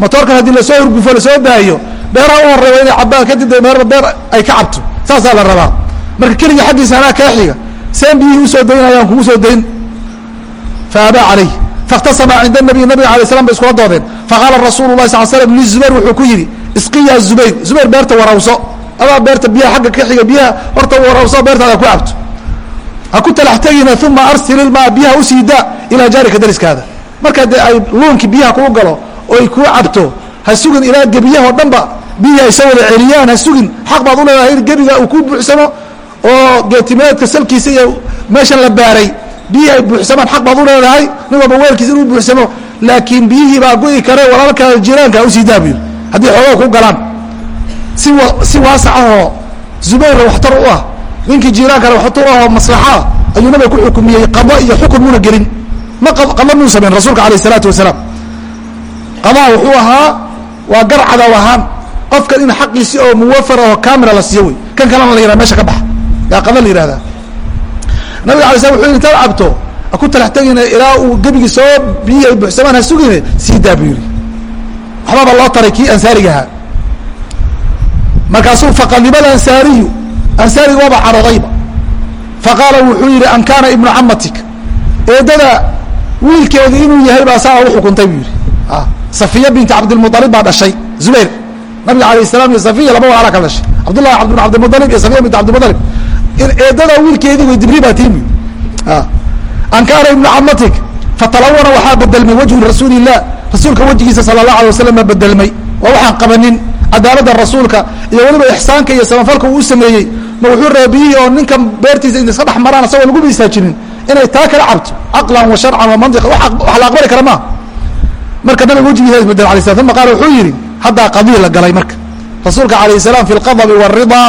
matoorkan haddii la soo hurgufo la soo daayo beeraha u horreeya inay cabaan kadib de meerba beer ay ka cabto. Saasaa la rabaa. Marka keliga xaggiisa anaa kaa xiga. Seen biyihii u soo daynayaan kugu soo dayn. Faabaa caleyh faاktasama cinda nabiy nabiga alay slam bay iskula doodeen. Faqaala rasuulu lahi sal slm lizubayr wuxuu ku yidhi isqiya zubayr. Zubayr beerta warawso adaa beerta biyaha agga ka xiga biyaha horta warawso beertaada ku cabto. Ha ku talax tegina uma arsil ilmaa biyaha u sii daa ilaa jaarika dariskaada. Marka dee ay luunkii biyaha kuu galo oo ay kuu cabto ha sugin ilaa gebiyahoo dhanba biyihi ay soo wada celiyaan ha sugin. Xaq baad uleedahay in gebiga uu kuu buuxsamo oo geetimeedka salkiisa iyo meeshan la baaray. Biyihii ay buuxsamaan xaq baad uleedahay nin walba weelkiisa inuu buuxsamo laakiin biyihii baa go'i kare walaalkaa jiraanka u sii daa bu yiri haddii xoogaa ku galaan si si waasacahoo zubayr waxtar u ah ninkii jiiraankale waxtar u ahoo maslaxaa ayuu nabiga ku xukumiyey qado iyo xukun muna gelin. Ma qado muu samayn rasuulka alayh isalaatu wasalaam. Qadaa wuxuu ahaa waa garcadaw ahaan qofkan in xaqiisii oo muwafar oo kamila la siiyo wey. Kan kalena la yihah meesha ka baxa. Yaa qada la yihahdaa nabiga alay slam wuxuu yidhi intaad cabto ku talax tegina ilaa uu gebigii soo biyihii ay buuxsamaan ha sugine. Sii daa buu yidhi waxbaba loo taray kii ansaariga ahaa. Markaasuu faqadiba ansaariyu ansaariga waaba carodayba faqaala wuxuu yidhi an kaana ibnu camatik eedada wiilkeedii inuu yahay baa saa u xukuntay buu yidhi. Safiya binti cabdilmualib baa dhashay zubayr. Nabiga alayh salam iyo safiya laba walaalaa kala dhashay. Cabdullahi bin cabdilmualib iyo safiya binti cabdilmualib eedada wiilkeedii way dibri baa tiin bu an kaana ibnu camatik fatalawana waxaa bedelmay wajhu rasuuli illah rasuulka wejigiisa sala allah alay wasalam bedelmay. Waa waxaan qabanin cadaalada rasuulka iyo weliba ixsaanka iyo samafalka uu u sameeyey. Ma wuxuu raba biyihii oo ninkan beertiisa inta iska dhex maraan asagoo lagu misaajinin inay taa kala cabto. Caqlan wa sharcan wa mantiqan wax la aqbali kara maa marka nabiga wejigiisa isbeddel alay slam uma qaala wuxuu yidhi haddaa qadii la galay marka. Rasuulka alayh salaam fi lqadabi waridaa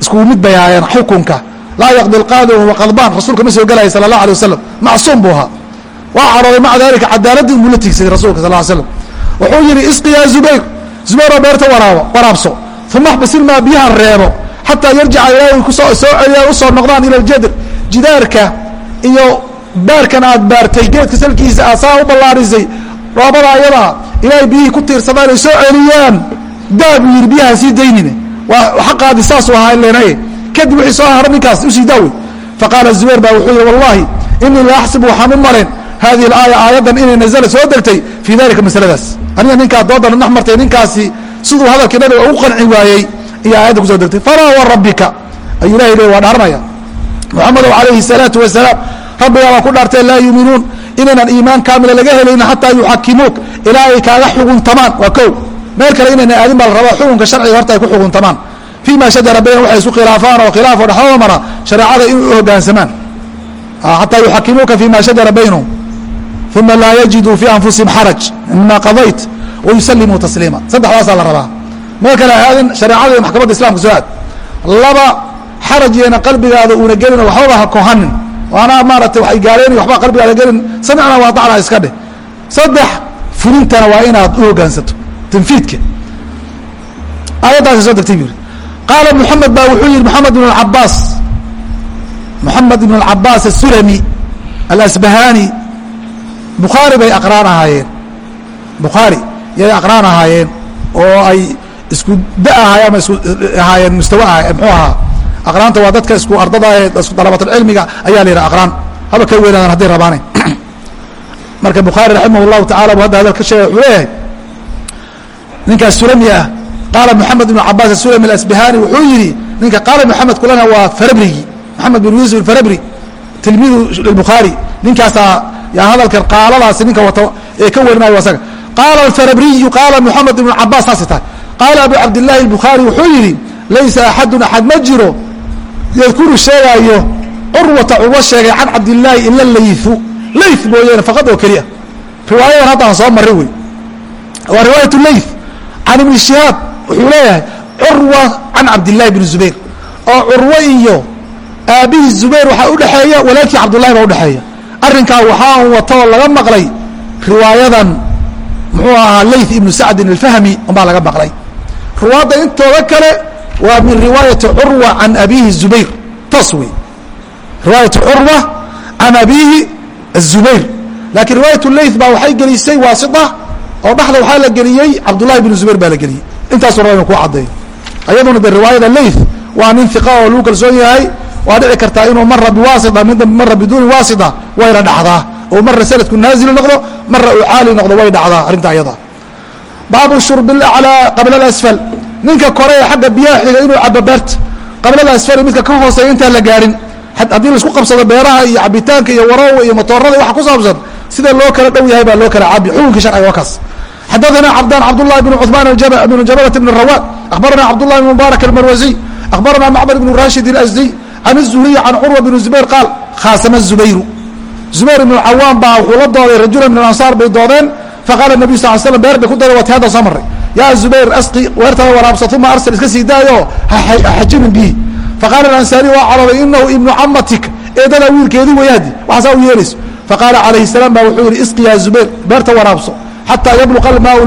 iskugu mid bay ahaayeen xukunka. Laa yaqdi lqaadi wahuwa qadbaan. Rasuulka ma soo gelaya sala allah alay wasalam macsuum buu ahaa waa carooday maca dalika cadaaladii umula tiigsaday rasulka sal l slam wuxuu yidhi isqi ya zubayr zubayroo beerta waraabo waraabso. Uma axbisilmaa biyahan reebo xataa yarjica ilaahay ku soo soo celiya u soo noqdaan ila ljadr jidaarka iyo baarkan aad baartay geedka salkiisa aad saa u ballaarisay roobada ayadaa ilaahay biyihii ku tiirsadaan ay soo celiyaan. Daa buu yidhi biyaha sii daynine. Waa xaqaadi saasuu ahaa leenaye. Kadib wixii soo hara ninkaas u sii daawey faqaala zubayr baa wuxuu yidhi wallahi inii la axsibu waxaan u malayn hadihi alaaya aayaddan inay nazala soo degtay fii dalika masaladaas aniga ninkaa doodan dhex ninkaasi siduu hadalkii nabiga ugu qanci waayey iyo aayadda ku soo degtay falaa wa ayuu ilahay le waa dhaaranaya muxamedow calayhi salaatu wasalaam rabbigaa baa ku dhaartay laa yuuminuun inaynan iimaan kaamila laga helayna xataa yuxakimuuk ilaa ay kaaga xuguntamaan waa ko meel kale inayna aadin baa la rabaa xukunka sharciga horta ay ku xuguntamaan fii ma shajara bayna waxay isu khilaafaan oo khilaafo dhexdooda mara shareecada in u hoggaansamaan xataa yuxakimuuka fi ma shajara baynahum uma laa yajiduu fii anfusihim xaraj mima qadayt wayusalimuu tasliima saddexdaasaa la rabaa meel kale aadin shareecada maxkamadda islamka soo aad laba xaraj iyana qalbigaada uuna gelin waxbaba ha kohanin waana maaratay waxay gaareen waxba qalbigaada gelin samicna waa dacna iska dheh saddex fulintana waa inaad u hoggaansato tanfiidka aayaddaasi soo degtay bu yiri qaala muxamed baa wuxuu yihi moxamed ibn cabaas moxamed ibn اcabaas asulami alasbahani bukhaari bay aqraan ahaayeen. Bukhaari yay aqraan ahaayeen oo ay isku da ahaayeen ama isku ahaayeen mustawa ah muxuu ahaa? Aqraanta waa dadka isku ardada ee isku dalabatulcilmiga ayaa la yidhaha aqraan. Haba ka weynaadan hadday rabaane. Marka bukhaari raximah llahu tacala bu hadda hadal ka sheegay wuxuu leeyahay ninkaas sulami ah qaala moxamed ibnu cabaas asulami alasbihani wuxuu yidhi ninka qaala moxamed kulana waa farabrigi moxamed bin yuusuf alfarabri tilmiidu bukhaari ninkaasaa yaa hadalkan qaaladaasi ninka wato ee ka warinayo asaga. Qaala alfarabriyu qaala moxamed ibnu cabaas saasay tahay. Qaala abu cabdillahi albukhaari wuxuu yidhi laysa axadun axad ma jiro yadkuru sheegaayo curwata curwo sheegay can cabdillaahi ila layu lay mooyeene faqad oo keliya. Riwaayadan haddaan soo marin wey. Waa riwaayat lay can ibni shihaab wuxuu leeyahay curwa can cabdillahi bni zubayr. Oo curwo iyo aabbihii zubayr waxaa udhexeeya walaalkii cabdullahi baa udhexeeya arrinkaa waxaa watoo laga maqlay riwaayadan muxuu ahaa layth ibnu sacdin alfahmi unbaa laga maqlay. Ruwaadda intooda kale waa min riwaayati curwa can abiihi zubayr taas wey riwaayatu curwa can abiihi azubayr laakiin riwaayat layth baa waxay gelisay waasita oo dhexda waxaa la geliyey cabdullahi bnu zubayr baa la geliyey. Intaasu inu ku caddeeyo ayaduna de riwaayada layth waa nin iqa oo lagu kalsoon yahay waa dhici kartaa inuu mara biwaasita mid mara biduuni waasita wayna dhacdaa oo mara sanadku naazil noqdo mara uu caali noqdo way dhacdaa arrinta ayada baabu shurb aclaa qabla alasfal ninka kore ee xagga biyaha xiga inuu cabo beerta qabla alasfali midka ka hooseeya intaan la gaarin haddii laisku qabsado beeraha iyo cabitaanka iyo warowa iyo matoorada waxa ku saabsan sida loo kala dhow yahay baa loo kala cabi xukunkii sharciga waa kaas xadaثna cabdan cabdالlahi بn cثman بn jabaلة بn rawad akhbarana cabdالlahi بn mubaarak الmarwaزي akhbarana macmar بn rashid الأsdiy can الzuhriy can curwa bn zubayr qaal khaasama الzubayru zubayr ibn cawaam baa wuxuu la dooday rajula min alansaar bay doodeen faqaala nabiyu sal slam beer bay ku dara waati hadda soo maray yaa zubayr asqi weertada waraabsa uma arsal iska sii daayo haxajinin bihi faqaala alansaari waa calooday inahu ibnu camatik eedada wiilkeedi wayahdi waxaasaa u yeelayso faqaala calayhi salaam baa wuxuu yihi isqi yaa zubayr beerta waraabso xataa yabluqa almaau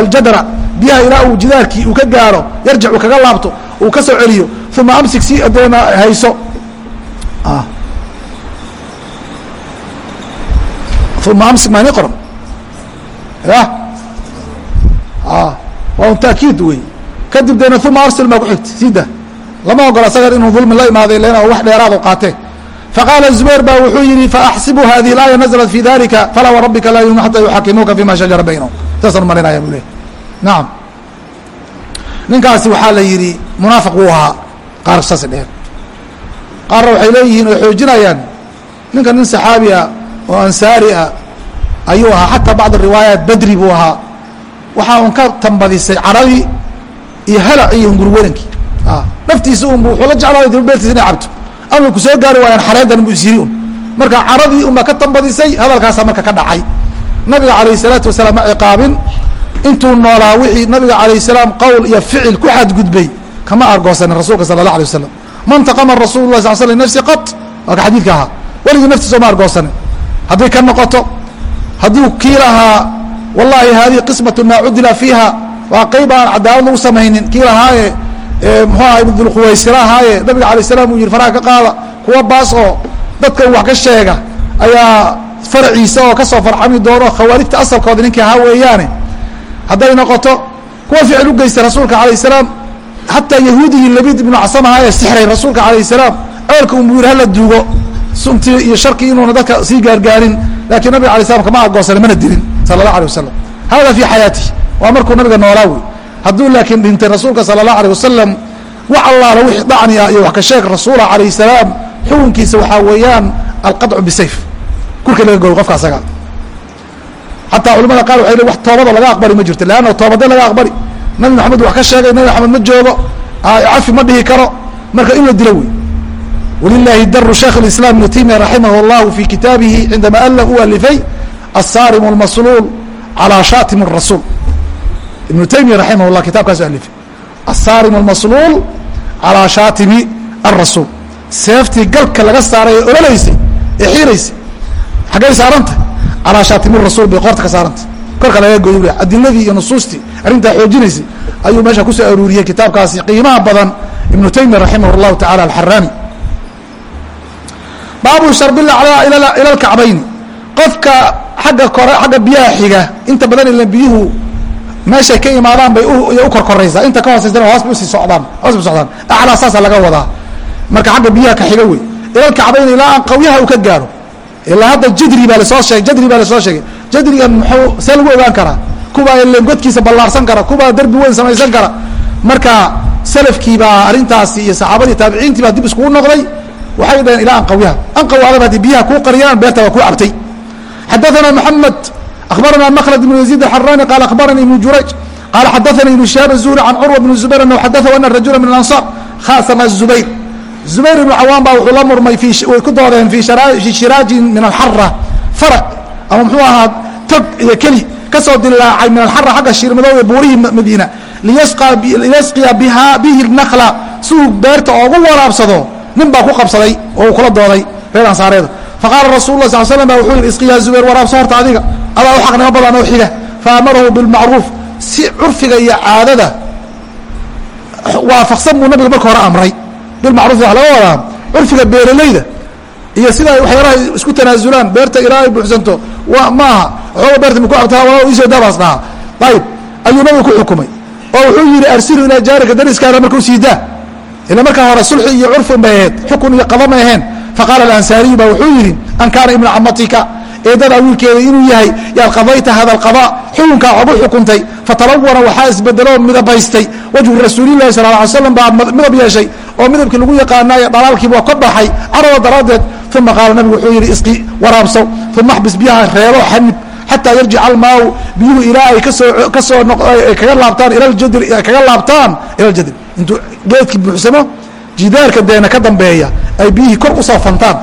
aljadra biyaha ilaa uu jidaarkii uu ka gaaro yarjic uu kaga laabto uu ka soo celiyo uma amsik si adeena hayso uma amsik maani qoran ya. Waa un taakiid wey kadib deena uma arsil maa ku xigta sida. Lama ogola isagan inuu dulmi la imaaday lena wax dheeraad o qaatee faqaala zubayr ba wuxuu yihi faaxsibu hadihi اlaaya naزlat fi dalika falaa warabbika laa yumin xata yuxakimuuka fima shajara baynahum. Saasaan marinaya buu leh nacam ninkaasi waxaa la yidhi munaafiq wuu ahaa qaar saas dheheen qaarna waxay leeyihiin oy xoojinayaan. Ninka nin saxaabi ah oo ansaari ah ayuu ahaa. Xataa bacd riwaayaat badri buu ahaa. Waxaa un ka tambadisay caradii iyo halac iyo hungurwerankii naftiisa unbu wuxuu la jeclaaday beertiisa inay cabto. Ama ku soo gaari waayaan xareedan bu isyiri un marka caradii unbaa ka tambadisay hadalkaasaa marka ka dhacay. Nabiga calayh isalaatu wasalaam ma ciqaabin. Intuu noolaa wixii nabiga calayh salaam qowl iyo ficil ku xadgudbay kama argoosanin rasuulka sala allah alay wasalam man taqama rasul lah sal sl nafsi qat waa ka xadiidka ahaa. Weligii naftiisa oma argoosanin hadday ka noqoto hadduu kii lahaa wallahi hadihi qismatu maa cudila fiiha waa qayb aan cadaalad lagu samaynin. Kii lahaaye muxuu aha ibn dulkhuwaysira ahaaye nabiga alay salaam uu yihi faraha ka qaada kuwa baas oo dadka wax ka sheega ayaa farciisa oo ka soo farxami doono khawaarijta asalkooda ninkii ahaa weeyaane. Hadday noqoto kuwa ficil u geystay rasuulka alayh salaam xataa yahuudigii labid ibnu casam ahaa ee sixray rasuulka alayh salaam ceelka unbuu yihi hala duugo suntii iyo sharkii inuuna dadka sii gaargaarin lakiin nabiga alay slam kama argoosana mana dilin sala allah alay wasalam hada fii xayaatih waa markuu nabiga noolaa wey hadduu laakiin dhintay rasuulka sala allah alيh wasalam wax allaala wixii dacni ah iyo wax ka sheeg rasuula calayh salaam xukunkiisa waxaa weeyaan alqadcu bisayf kurka laga gooyo qofka xataa culamada qaar waxay le wax toobada laga aqbali ma jirto leanna toobade laga aqbali nabi maxamed wax ka sheegay nabi maxamed ma joogo cafi ma dhihi karo marka in la dilo wey wlilahi daru sheikh اiسlاm iبn timiya raximah اllahu fi kitaabihi cindama alf u alifay aلsarim اlmasluul calى shatim الrasuul ibnu taymiya raximah اllah kitabkaasu alifay aلsarim اlmasluul calىa shaatimi الrasuul seeftii galka laga saaray ee ololaysay ee xiiraysay xaggay saarantah calىa shaatimi الrasuul bay qoorta ka saarantah korka laga goy adiladii iyo nusuustii arrintaa xoojinaysay ayuu meesha ku soo aruuriyey kitaabkaasi qiimaha badan ibnu taymiya raximah اllahu taعala alxarani baabu sharbilaclaa ila lkacbayni qofka agga kore agga biyaha xiga inta badan ila biyuhu meeshay ka imaadaan bay u korkoraysaa. Inta ka hooseysan hoos bay u sii socdaan hoos bay socdaan. Aclaa saasa laga wadaa. Marka agga biyaha ka xiga wey. Ilal kacbayn ilaa aan qawyaha uu ka gaaro ilaa hadda jadri baa lasoo sheegay jadri baa lasoo sheegay jadrigan muxuu see lagu ogaan karaa kubaa ilen godkiisa ballaarsan kara kubaa derbi weyn samaysan kara marka salafkii baa arrintaasi iyo saxaabadii taabiciintii baa dib iskugu noqday waxay dhaheen ilaa anqawyaha anqaw adaba haddii biyaha kuu qariyaan beerta waa kuu cabtay xadaثana mحamed akhbarana mklد بن يزيد الحrاني qال akhbaranii iبن jurayج qال xadaثnii iبن شهاaب الزهري عن curوة بن زبير أنه xadaثه أن رaجuلا من الأنصاr khاasma زبير zubayr ibnu cawaan baa wuxuu la murmay way ku doodeen fii shiraajin min alxara faraq ama muxuu ahaa tog iyo keli ka soo dillaacay min alxara xagga shiirmadooda buurihii madiina. Liyasqiya bihaa bihi nakla si uu beerta oogu waraabsado nin baa ku qabsaday oo uu kula dooday reer ansaareeda faqaala rasul lah sal slam ba wuxuu yidhi isqiyaa zubayr waraabso horta adiga. Adaa u xaqnimo badan oo xiga. Faamarahu bilmacruuf si curfiga iyo caadada waafaqsan buu nabiga marka hore amray bilmacruuf waa laga wadaa curfiga beeralayda iyo sida waxyaalaha isku tanaasulaan beerta ilaa ay buuxsanto maaha waxooga beerta maku abtaa waa isoo daabaas dhahaa ayib ayuu nabiga ku xukumay oo wuxuu yihi arsilu ilaa jaarika dariskaada markuu siidaa ila markaa hore sulxi iyo curfi bay ahayd xukun iyo qada may ahayn faqaala alansaariyu ba wuxuu yihi an kaana ibna camatika eedada wiilkeeda inuu yahay yaad qadayta hada alqada xukunkaa ogu xukuntay fatalawana waxaa isbedeloo midabaystay wajhu rasuulilahi sal ly slam baa midab yeeshay oo midabkii lagu yaqaanaayo dhalaalkiiba waa ka baxay carada daraaddeed. Uma qaala nabigu wuxuu yihi isqi waraabsow. Uma axbis biyaha reebo xanib xataa yarjica almaaw. Biyuhu ilaa ay ka soo ka soo kaga laabtaan ilaljadri kaga laabtaan ila ljadri intuu geedkii buuxsamo jidaarka deena ka dambeeya ay biyihii kor u soo fantaan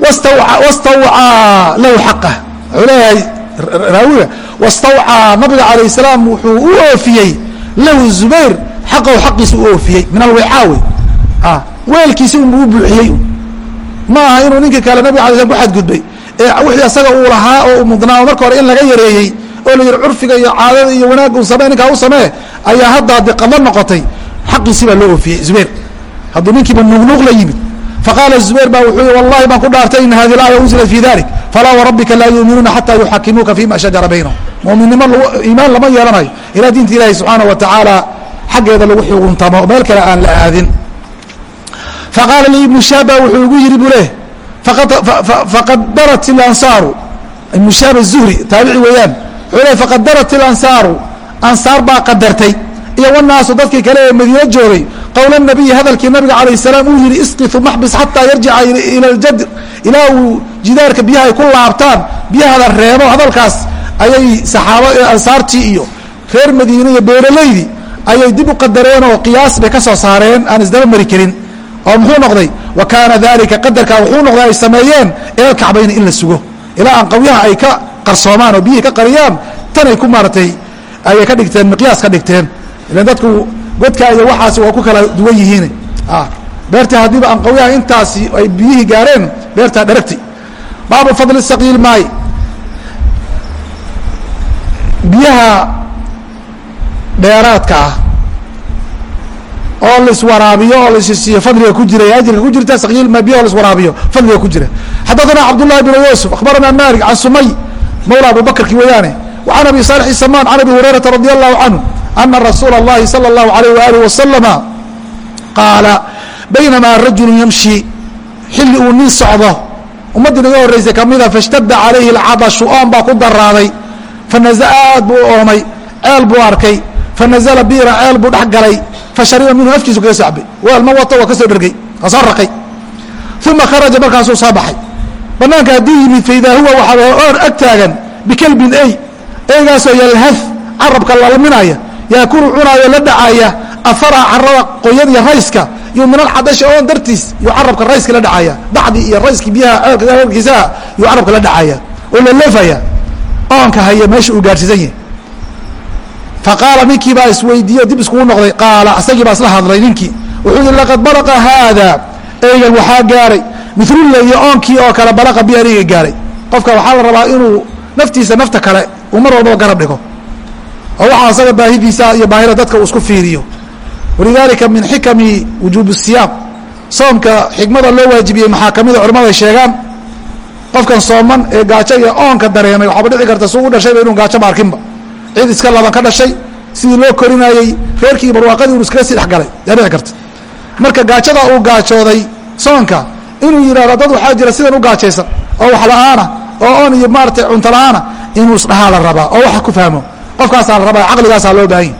wastawcaa lahu xaqah wuxuu leeyahay raawiga wastawcaa nabiga calayh salaam wuxuu u oofiyey lahu zubayr xaqahu xaqiisa u oofiyey min alwicaawi. Weelkiisi unbuu u buuxiyey. Ma aha inuu ninkii kale nabiga alay slam ku xadgudbay. Ee wixii asaga uu lahaa oo uu mudnaa marka hore in laga yareeyey oo la yihi curfiga iyo caadada iyo wanaagga u ninkaa u samee ayaa haddaa diqadla noqotay. Xaqiisii baa loo oofiyey zubayr hadduu ninkiiba nuuqnuuq la yimid. Faqaala zubayr ba wuxuu yihi wallahi baan ku dhaartay in hadi laaya unzilat fi dalik falaa warabbika laa yuuminuuna xataa yuxakimuuka fima shajara baynahum. Muminnimo iimaan lama yeelanayo. Ilaa diinta ilahi subxaana wa tacaala xaggeeda lagu xuguntamo meel kale aan la aadin. Faqaala li ibnu shaaba wuxuu igu yidhi buu leh faqadarat ilansaaru ibnu shaab azuhri taabici weeyaan wuxuu le faqadarat ilansaaru ansaar baa qadartay iyo wanaasu dadkii kale ee madiino joogay qowla nabiyi hadalkii nabiga calayh salaam uu yihi isqi uma xbis xataa yarjica ila ljadr ilaa uu jidaarka biyaha ay ku laabtaan biyahada reebo. Hadalkaas ayay saxaaba ansaartii iyo reer madiine iyo beeralaydii ayay dib u qadareen oo qiyaas bay ka soo saareen. Aan isdaba mari karin oo muxuu noqday wa kaana dalika qadarkaa wuxuu noqday ay sameeyeen ilal kacbayni in la sugo. Ilaa aan qawyaha ay ka qarsoomaan oo biyihii ka qariyaan tanay ku maaratay ayay ka dhigteen miqyaas ka dhigteen. Ilan dadku godka iyo waxaasi waa ku kala duwan yihiin. Beertii haddiiba aan qawyaha intaasi ay biyihii gaareen beertaa dharagtay baabu fadli saqiil maay. Biyaha dheeraadka ah oo laiswaraabiyo oo laisisiiyo fadliga ku jira ajirka ku jirta saqiilma biyaha o laiswaraabiyo fadliga ku jira xadaثana cabdullahi bn yuusuf akhbarana malik can sumay mawla abu bakrki weeyaane وعan abi صالح السمان عan abi hurayrata radي الlahu canه أna rasuula الlahi salى الlahu عalيه وalih waslama qaala baynamaa rajulu yamshi xilli uu nin socdo ummaddii naga horraysay kamida faاshtada calayhi اlcadashu oon baa ku daraaday fanaza aad buu oomay ceel buu arkay fanazla biira ceel buu dhex galay fashariba minhu afkiisu kaga soo cabay weel ma wato waa ka soo dhergey waa soo raqay uma kharaja markaasuu soo baxay banaanka hadduu yimid faidaa huwa waxaa oor ag taagan bikelbin ey eygaasoo yalhaf carabka lalaminaya yaakulu cunaayo la dhacaya afara carada qoyan iyo rayska iyo min alcadashi oon dartiis yuu carabka rayska la dhacaya bacdii iyo rayskii biyaha ceelkiisaha yuu carabka la dhacaya oo laleefaya oonka haya meesha uu gaadhsiisan yahay faqaala ninkii baa isweydiiye dib iskugu noqday qaala isagii baa isla hadlay ninkii wuxuu yihi laqad balaqa haada eygan waxaa gaaray miluley oonkii oo kale balaqa bi aniga gaaray qofka waxaa la rabaa inuu naftiisa nafta kale uu mar walbaba garab dhigo oo waxaa asaga baahidiisa iyo baahida dadka uu isku fiiriyo walidaalika min xikami wujuub siyaam soomka xikmada loo waajibiyey maxaa kamida culamada sheegaan qofkan sooman ee gaajo iyo oonka dareemay waxaaba dhici karta suu u dhashayba inuu gaajo maarkinba cid iska laban ka dhashay sidii loo korinayey reerkii barwaaqadii unu iskaga sii dhexgalay yaa dhici karta. Marka gaajada uu gaajooday soonka inuu yidhahdo dad waxaa jira sidan u gaajaysan oo wax la'aana oo oon iyo maaratay cunto la'aana inuu isdhahaa la rabaa oo wax ku fahmo. Qofkaasaa la rabaa caqligaasaa loo baahanya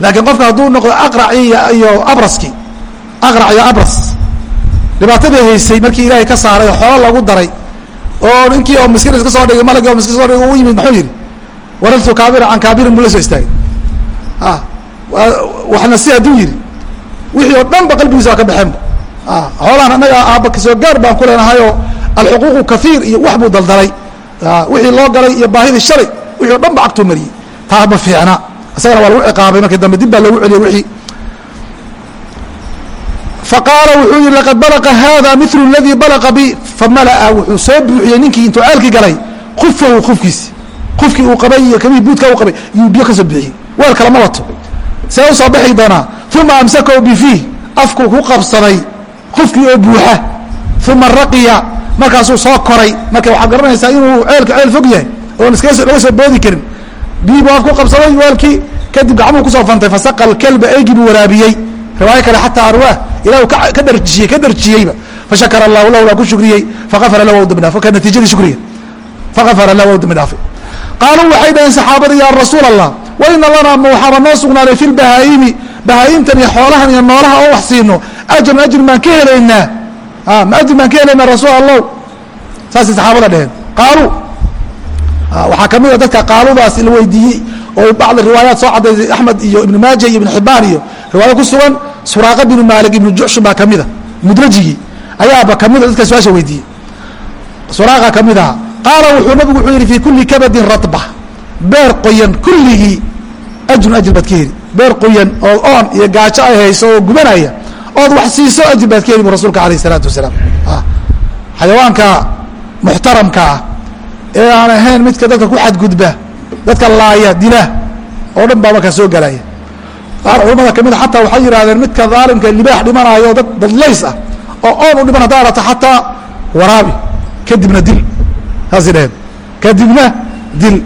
laakiin qofka hadduu noqdo aqraci iyo abraski aqrac iyo abras dhibaatadii haysay markii ilaahay ka saaray oo xoolo lagu daray oo ninkii oo miskiin iska soo dhigay malagii oo miskiin so dhigay u yimid muxuu yidhi waraltu kaabira can kaabirin buu la soo istaagay a waxna si hadduu yidhi wixii oo dhan ba qalbigiisa waa ka baxeenba xoolahan annaga aabba ka soo gaar baan ku leenahayoo alxuquuqu kaiir iyo wax buu daldalay. Wixii loo galay iyo baahidii shalay wixii o dhan ba cagtuu mariyey. Taa ma fiicna. Isagana waa lagu ciqaabay markii dambe dib baa loogu celiyay wixii. Faqaala wuxuu yihi laqad balaqa hada milu ladii balaqa bi famala'a wuxuu soo buuxiyey ninkii intuu ceelkii galay kufahu kufkiisi kufkii uu qabay iyo kabii buudka u qabay yuu biyo ka soo buuxiyey weel kale ma wato. See u soo baxi doonaa uma amsakahu bifiih afkuu ku qabsaday kufkii oo buuxa. Uma raqiya. Markaasuu soo koray. Marka waxaad garanaysaa inuu ceelka ceel fog yahay oon iskaga laga soo boodi karin. Biyi buu af ku qabsaday weelkii kadib gacmuhu ku soo fantay fasaqa alkalba eygii buu waraabiyey. Riwaayo kale xataa arwaah ilah ka dharjiyey ka dharjiyeyba. Fashakara allahu lahu waa ku shukriyey. Faafara lahu dambi dhaafo ka natiijadii shukriga faafara lahu dambi dhaafay qaaluu waxay dhaheen saxaabadii ya rasuul allah waina lanaa ma sugnaaday fi lbahaa'imi bahaa'imtan iyo xoolahan iyo noolaha oo wax siino. Ajran ajri maan ka helaynaa. Ma ajri maan ka helaynaa rasuul allah saasay saxaabada dheheen qaaluu waxaa ka mida dadka qaaludaas la weydiiyey oo bacdi riwaayaat soo cadaysay axmed iyo ibnu maaja iyo ibn xibaan iyo riwaayo ku sugan suraaqa binu maalik ibnu jucshun baa kamida mudrajigii ayaaba kamida dadka su'aasha weydiiyey. Suraaqa ka mid aha qaala wuxuu nabigu wuxuu yihi fii kuli kabadin ratba. Beer qoyan kulligii ajrun ajr baad ka heli. Beer qoyan oo oon iyo gaajo ay hayso oo gubanaya ood wax siiso ajr baad ka heli bu rasuulka alayh isalaatu wasalaam. Xayawaanka muxtaramka ah ee aan ahayn midka dadka ku xadgudba dadka laaya dila oo dhan baa markaa soo galaya. Qaar culamada ka mida xataa waxay yidhahdeen midka daalimka libaax dhimanaayo dad dadlays ah oo oon u dhiman haddaa arata xataa waraabi kadibna dil saasay dhaheen kadibna dil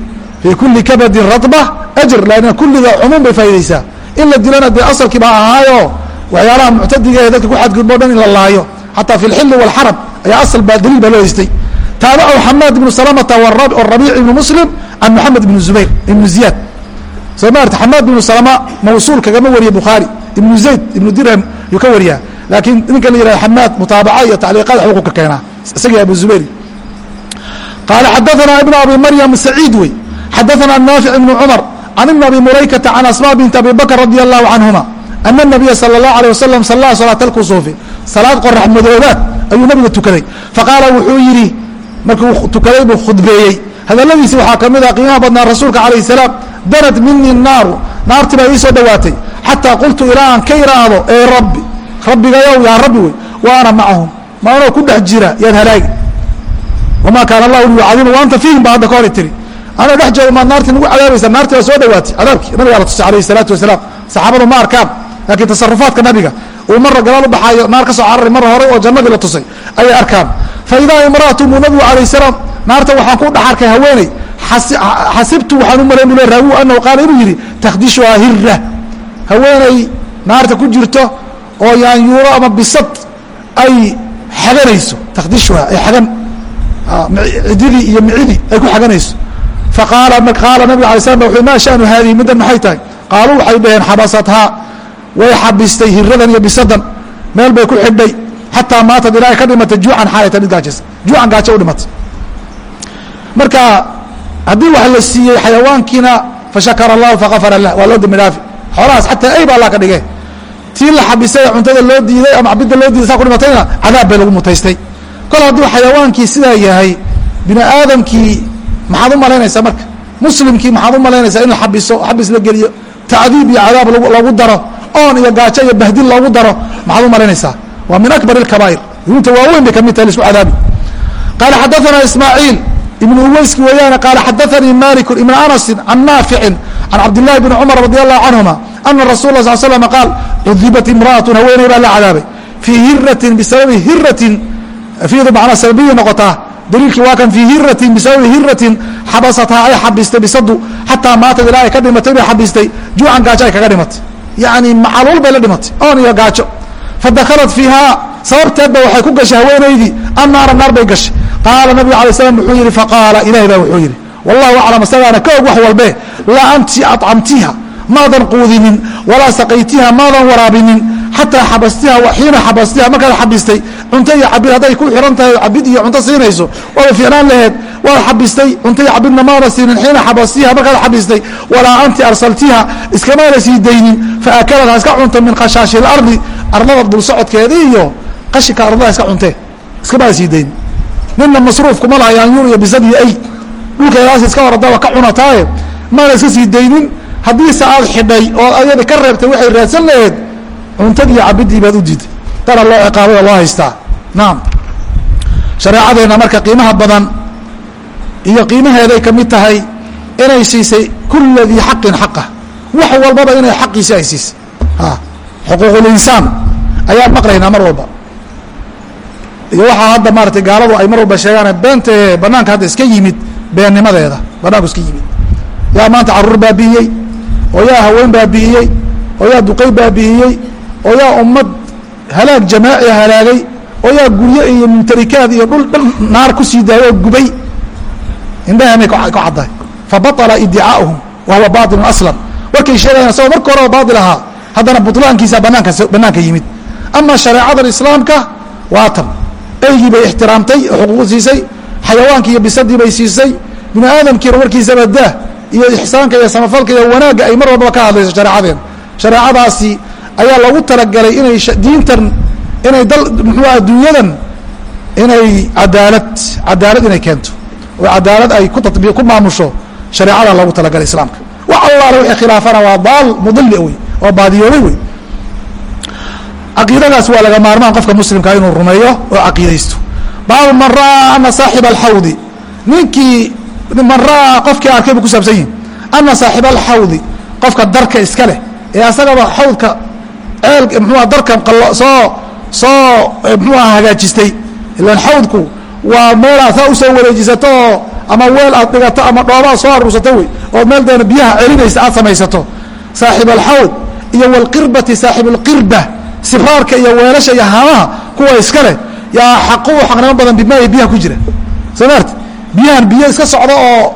fii kuli kabadin radba ajr laanna kulliga cumuum bay faa'idaysaa in la dilana dee asalkii baa ahaayo waxyaalaha muctadiga ee dadka ku xadgudbo dhan in la laayo xataa fi lxilli walxaram ayaa asal baa daliil baa loo haystay taabacahu xamaad ibnu salamata warabiic ibnu muslim can moxamed ibnu zubayr ibnu ziyaad soo maarta xamaad ibnu salama mawsuul kagama wariye bukhaari ibnu zayd ibnu dirham yuu ka wariyaa laakiin ninka la yihahdo xamaad mutaabaca iyo tacliiqaad waxbuu ka keenaa isagii abu zubayr qaala xadaanaa ibnu abi maryam saciid wey xadaanaa naafic ibnu cumar can ibni abi muraykata can asmaa binti abi bakr radia allahu canhuma ana nabiya sala allahu aleh wasalam sallaa salaat alkusuufi salaad qorax madoobaad ayuu nabiga tukaday faqaala wuxuu yidhi markuu tukaday buu khudbeeyey hadaladiisi waxaa ka mid ah qiimaha badnaa rasuulka calayh salaam darad minii naaru naartii baa iisoo dhowaatay xataa qultu ilaa aan ka idhaahdo ee rabbi rabbigayow yaa rabbi wey wa ana macahum maanoo ku dhex jira yaad halaagi wamaa kaana allahu liyucadiima wa anta fiihim ba hadda ka hori tiri anoo dhex jooga maad naartii nagu cadaabaysa naartii baa soo dhowaatay cadaabkii nabigaa la tusay alayh salaatu wasalaam saxaabadu ma arkaan laakiin tasarufaadka nabiga uu marra gadaal u baxaayo naar ka soo cararay marra hore oo jannadii la tusay ayay arkaan faidaa imra'atu mu nabigu alayh salaam naarta waxaan ku dhex arkay haweeney xasibtu waxaan u malayn bule raawu anahu qaala inuu yidhi takhdishuhaa hira haweeney naarta ku jirto oo yaanyuuro ama bisad ay xaganayso takhdishuhaa ay xagan cididii iyo micidii ay ku xaganayso. Faqaala qaala nabiga alay slam wuxuu maa shanu haadihi middan maxay tahay? Qaaluu waxay dhaheen xabasathaa. Way xabistay hiradan iyo bisadan. Meel bay ku xidhay. Xataa maatad ilaahay ka dhimatay juucan xaalayta mid gaajaysa juucan gaajo u dhimatay. Marka haddii wax la siiyey xayawaankiina fashakara allahu fakafara lah waa loo dambi dhaafi xoolahaas xataa ey ba alla ka dhige tii la xabisay cuntada loo diiday ama cabidda loo diiday saa ku dhimatayna cadaab bay lagu mutaystay kol hadduu xayawaankii sidaa yahay bini aadamkii maxaad u malaynaysaa marka? Muslimkii maxaad u malaynaysaa in la xabiso xabis la geliyo tacdiib iyo cadaab loogu daro oon iyo gaajo iyo bahdil loogu daro maxaad u malaynaysaa? Waa min akbar اkabaa'ir dunuubta waaweyn bay ka mid tahay lisku cadaabi. Qaala xadaanaa ismaaciil ibnu uweyski weeyaane qaala xadaanii maliku ibn anasin can naaficin can cabdillahi bni cumar radi allahu canhuma ana rasul la sal slm qaal cudibat imra'atu haweeney baa la cadaabay fii hiratin bisababi hiratin fiidu macnaa sababiyi noqotaa daliilkii waa kan fii hiratin bisababi hiratin xabasathaa ay xabistay bisadu xataa maatad ilaa ay ka dhimatay bay xabistay juucan gaajo ay kaga dhimatay. Yacni macaluul bay la dhimatay oon iyo gaajo. Fadakalat fiihaa sababteedba waxay ku gashay haweenaydii annaara naar bay gashay. Qaala nabigu alay slam wuxuu yidhi faqaala ilahay baa wuxuu yidhi wallahu aclam isagaana ka og wax walbe laa anti acamtiha maadan quudinin walaa saqaytiha maadan waraabinin xataa xabastiha xiina xabastiha markaad xabistay cunto iyo cabid hadday ku xihan tahay cabid iyo cunto siinayso waaba fiicnaan laheed. Waad xabistay cunto iyo cabidna maada siinin. Xiina xabastiha markaad xabistay walaa anti arsaltiha iskamaana sii daynin. Faakalat ha iska cunto min khashaashi lardi arlada dul socodkeedii iyo qashinka arlada iska cuntee iskamaana sii daynin. Nina masruuf kuma laha yaanyuur iyo bisad iyo ay dhulkeedaas iska horadaba ka cunataaye maana iska sii daynin. Haddiise aad xidhay oo ayada ka reebtay waxay raadsan laheed cuntadii cabidii baad u diiday dana loo ciqaabay oo loo haystaa. Naam. Shareecadeenna marka qiimaha badan iyo qiimaheeday ka mid tahay inay siisay kula dii xaqin xaqah wax walbaba inay xaqiisi ay siisay. Xuquuqulinsaan ayaan maqlaynaa mar walba. Iyo waxaa hadda maaratay gaaladu ay mar walba sheegaan beentae banaanka hadda iska yimid beennimadeeda. Banaanku iska yimid. Yaa maanta carruur baabi'iyey? Oo yaa haween baabi'iyey? Oo yaa duqay baabi'iyey oo yaa ummad halaag jamaaci halaagay oo yaa guryo iyo mumtarikaad iyo dhul dhan naar ku sii daayoo gubay. Indhahanay ka caddahay fa baطala iddicaa'uhum wa huwa baailun aslan. Warkay sheegayan isagoo marka horeba baail ahaa haddana butlaankiisa bannaanka yimid. Ama shareecadan islaamka waa tan. Eygii bay ixtiraamtay oo xuquuq siisay xayawaankii iyo bisadii bay siisay. Bini aadamkiiba markiisaba daah iyo ixsaanka iyo samafalka iyo wanaagga ay mar walbaba ka hadlayso shareecadeen. Shareecadaasi ayaa loogu talagalay inay diintan inay dal muxuua adduunyadan inay cadaalad cadaalad inay keento. Oo cadaalad ay ku ku maamusho shareecada loogu talagalay islaamka. Wax allaale wixii khilaafana waa daal mudili wey waa baadiyoobay wey. Caqiidadaas waa laga maarmaan qofka muslimkaa inuu rumeeyo oo caqiidaysto baabu man ra'aa ana saaxiba alxawdi. Ninkii man ra'aa qofkii arkay bu ku saabsan yihiin ana saaxiba alxawdi qofka darka iska leh ee asagaba xawdka ceel mxuua darka soo soo mxuuaha hagaajistay. Ilan xawdku waa meelaad saa u soo wareejisato oo ama weel aad dhigato ama dhooba aad soo aruursato wey ood meel deena biyaha celinaysa aad samaysato. Saaxib alxawd iyo walqirbati saaxib alqirba sibraarka iyo weelasha iyo haamaha kuwa iska leh yaa xaqu xaqnimo badan bimaai biyaha ku jira. Soo maarti biyahan biyo iska socda oo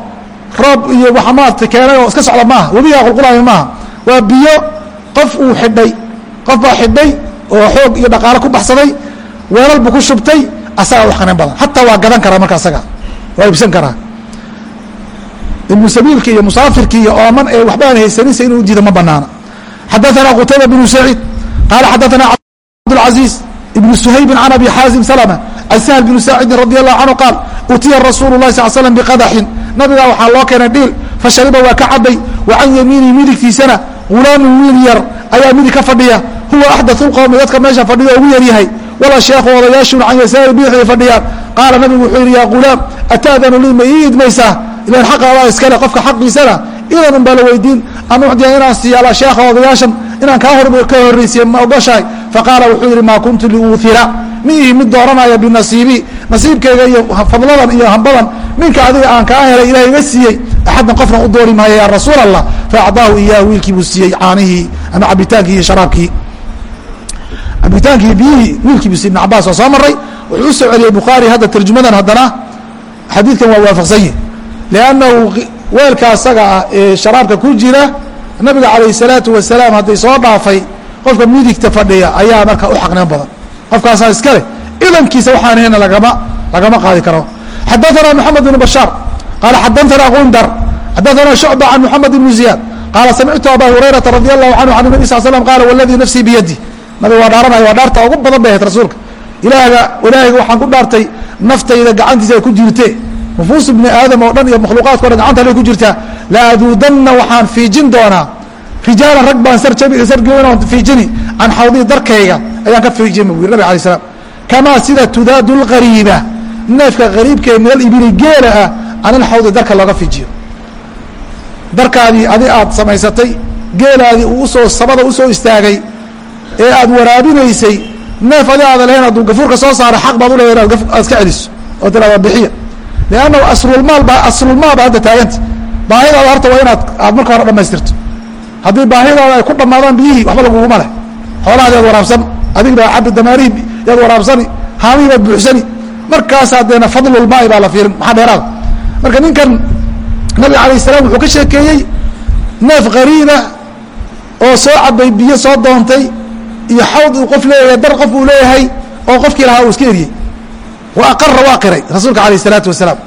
roob iyo waxa maarata keenay oo iska socda maaha webigaa qulqulaya maaha. Waa biyo qof uu xidhay qof baa xidhay oo xoog iyo dhaqaalo ku baxsaday weelal buu ku shubtay asagaa wax qanin badan xataa waa gadan karaa marka asaga waa iibsan karaa ibnu sabiilki iyo musaafirki iyo ooman ee waxbaan haysaninsa inuu udiida ma banaana xadaثana qutayba bnu saciid qaala xadaثana cabdالcaزiiz ibnu suhaybin can abi xaazim slma can sahl bn saacidin radi allahu canhu qaal utiya rasuulu lahi sal slm biqadaxin nabigaa waxaa loo keenay dhiil fashariba waa ka cabay wa can yamiinihi midigtiisana hulaamun wiil yar ayaa midig ka fadhiya. Huwa axdatثu lqowmi dadka meesha fadhiya ugu yaryahay. Wala sheekhu odayaashuna can yasaari bidixday fadhiyaan. Qaala nabigu wuxuu yidhi yaa gulaam ataadanu lii ma ii idmaysaa ilan xaqaadaa iskale qofka xaqiisana idan un baa la weydiin. An ucdiya inaan siiyaala sheekha odayaashan inaan kaa hor ka horraysiye ma ogoshahay. Faqaala wuxuu yidhi maa kuntu liuuhira mi ihi mid dooranaya binasiibi nasiibkayga iyo fadladan iyo hambadan minka adiga aan kaa helay ilahay iga siiyey axaddan qofna u doori maayo yaa rasuul allah faacdaahu iyaahu wiilkii buu siiyey caanihii ama cabitaankii iyo sharaabkii cabitaankii biyihii wiilkii buu siiyey ibn cabaas oo soo maray wuxuu u soo celiyey bukhaari hadda tarjumadan haddana xadiidkan waa waafaqsan yihi liannahu weelka asaga ah ee sharaabka ku jira nabiga calayh salaatu wasalaam hadday soo dhaafay qofka midigta fadhiya ayaa marka u xaqnimo badan qofkaasaa iska leh idankiisa waxaan hayna lagama lagama qaadi karo xadaثana moxamed bn bashaar qaala xadaثana gundar xadaثana shucba can moxamed bn ziyaad qaala samictu aba hurayrata radi allahu canhu can nabi sal slam qaala waladii nafsii biyadi nabiga waa dhaaranaya waa dhaarta ugu badan bay ahayd rasuulka. ilaahga ilaahayga waxaan ku dhaartay naftayda gacantiisa ay ku jirte nufuus bni aadam oo dhan iyo makhluuqaadka o dhan gacanta ale ku jirtaa. La aduudanna waxaan fiijin doonaa. Rijaalan rag baan sargoyn fiijini. Can xawdii darkayga ayaan ka fiijin bu yiri nabig alay slam kamaa sida tudaadu lqariiba neefka qariibkee minal ibili geela ah can ilxawdi darka looga fiijiyo darkaadii adi aad samaysatay geelaadii uu u soo sabada u soo istaagay ee aad waraabinaysay neef adi aada lahayn hadduu gafuurka soo saara xaq baad u leedahay inaad iska celiso oo tilaada bixiya. Liannahu aslulmaal baa aslulmaal baa hadda taaganta baahidaada horta waa inaad aad marka hore dhamaystirto haddii baahidaada ay ku dhammaadaan biyihii waxba laguguma leh xoolahaad yaad waraabsan adig baa cabdi damaarihi yaad waraabsani haamihii baad buuxsani. Markaasaa deena fadlulmaai baa la fiirin maxaa dheeraada marka ninkan nabiga alayh salaam wuxuu ka sheekeeyey neef qariina oo soo cabay biyo soo doontay iyo xawd uu qof leeyahay dar qof uu leeyahay oo qofkii lahaa uu iska eriyey. Wa aqara waa qiray rasuulka alayh isalaatu wasalaam.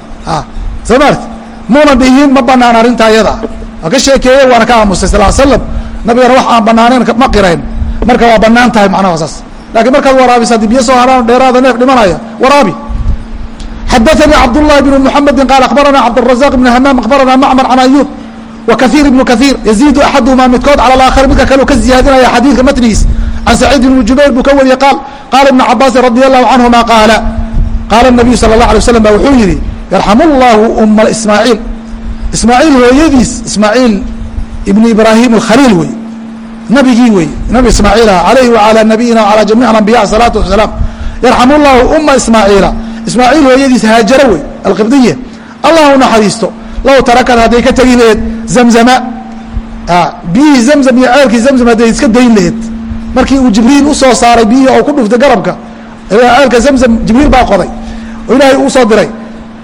Soo maarti? Muuna dhihin ma banaan arrinta ayada waa ka sheekeeyey waana ka aamusay sal slam nabigana wax aan banaanayn ma qirayn. Marka waa bannaan tahay macnaha saas. Lakiin markaad waraabiso haddii biyo soo haraan dheeraada neef dhimanaya waraabi xadaanii cabdالlahi bn mحamedi qaal akhbarana cabdالrazaq bn hamaam akhbarana macmar can ayub وkaثيir ibn kaثيir yaziidu axadumaa midkood calى اaakhar midka kale u ka ziyaadinaya xadiidka matnigiis can saciid ibn jubayr buu ka wariyey qaal qaala ibn cabaasin radi allahu canهuma qaala qaala الnabiyu salى الlah alay waslam ba wuxuu yihi yarxam اllahu uma ismaaciil ismaaciil hooyadiis ismaaciil ibn ibraahim اkhaliil wey nabigii wey nabi ismaaciil ah alayhi وalى nabiyina وalى jamiic anbiya الsalaatu wasalaam yarxam اllahu uma ismaaciila ismaaciil hooyadiis haajaro wey alqibdiya allah u naxariisto. Low tarakad hadday ka tegi laheed zamzama. Biyihii zamzam iyo ceelkii zamzam hadday iska dayn laheed markii uu jibriil u soo saaray biyihii oo ku dhuftay garabka ceelka zamzam jibriil baa qoday. Oo ilaahay uu soo diray.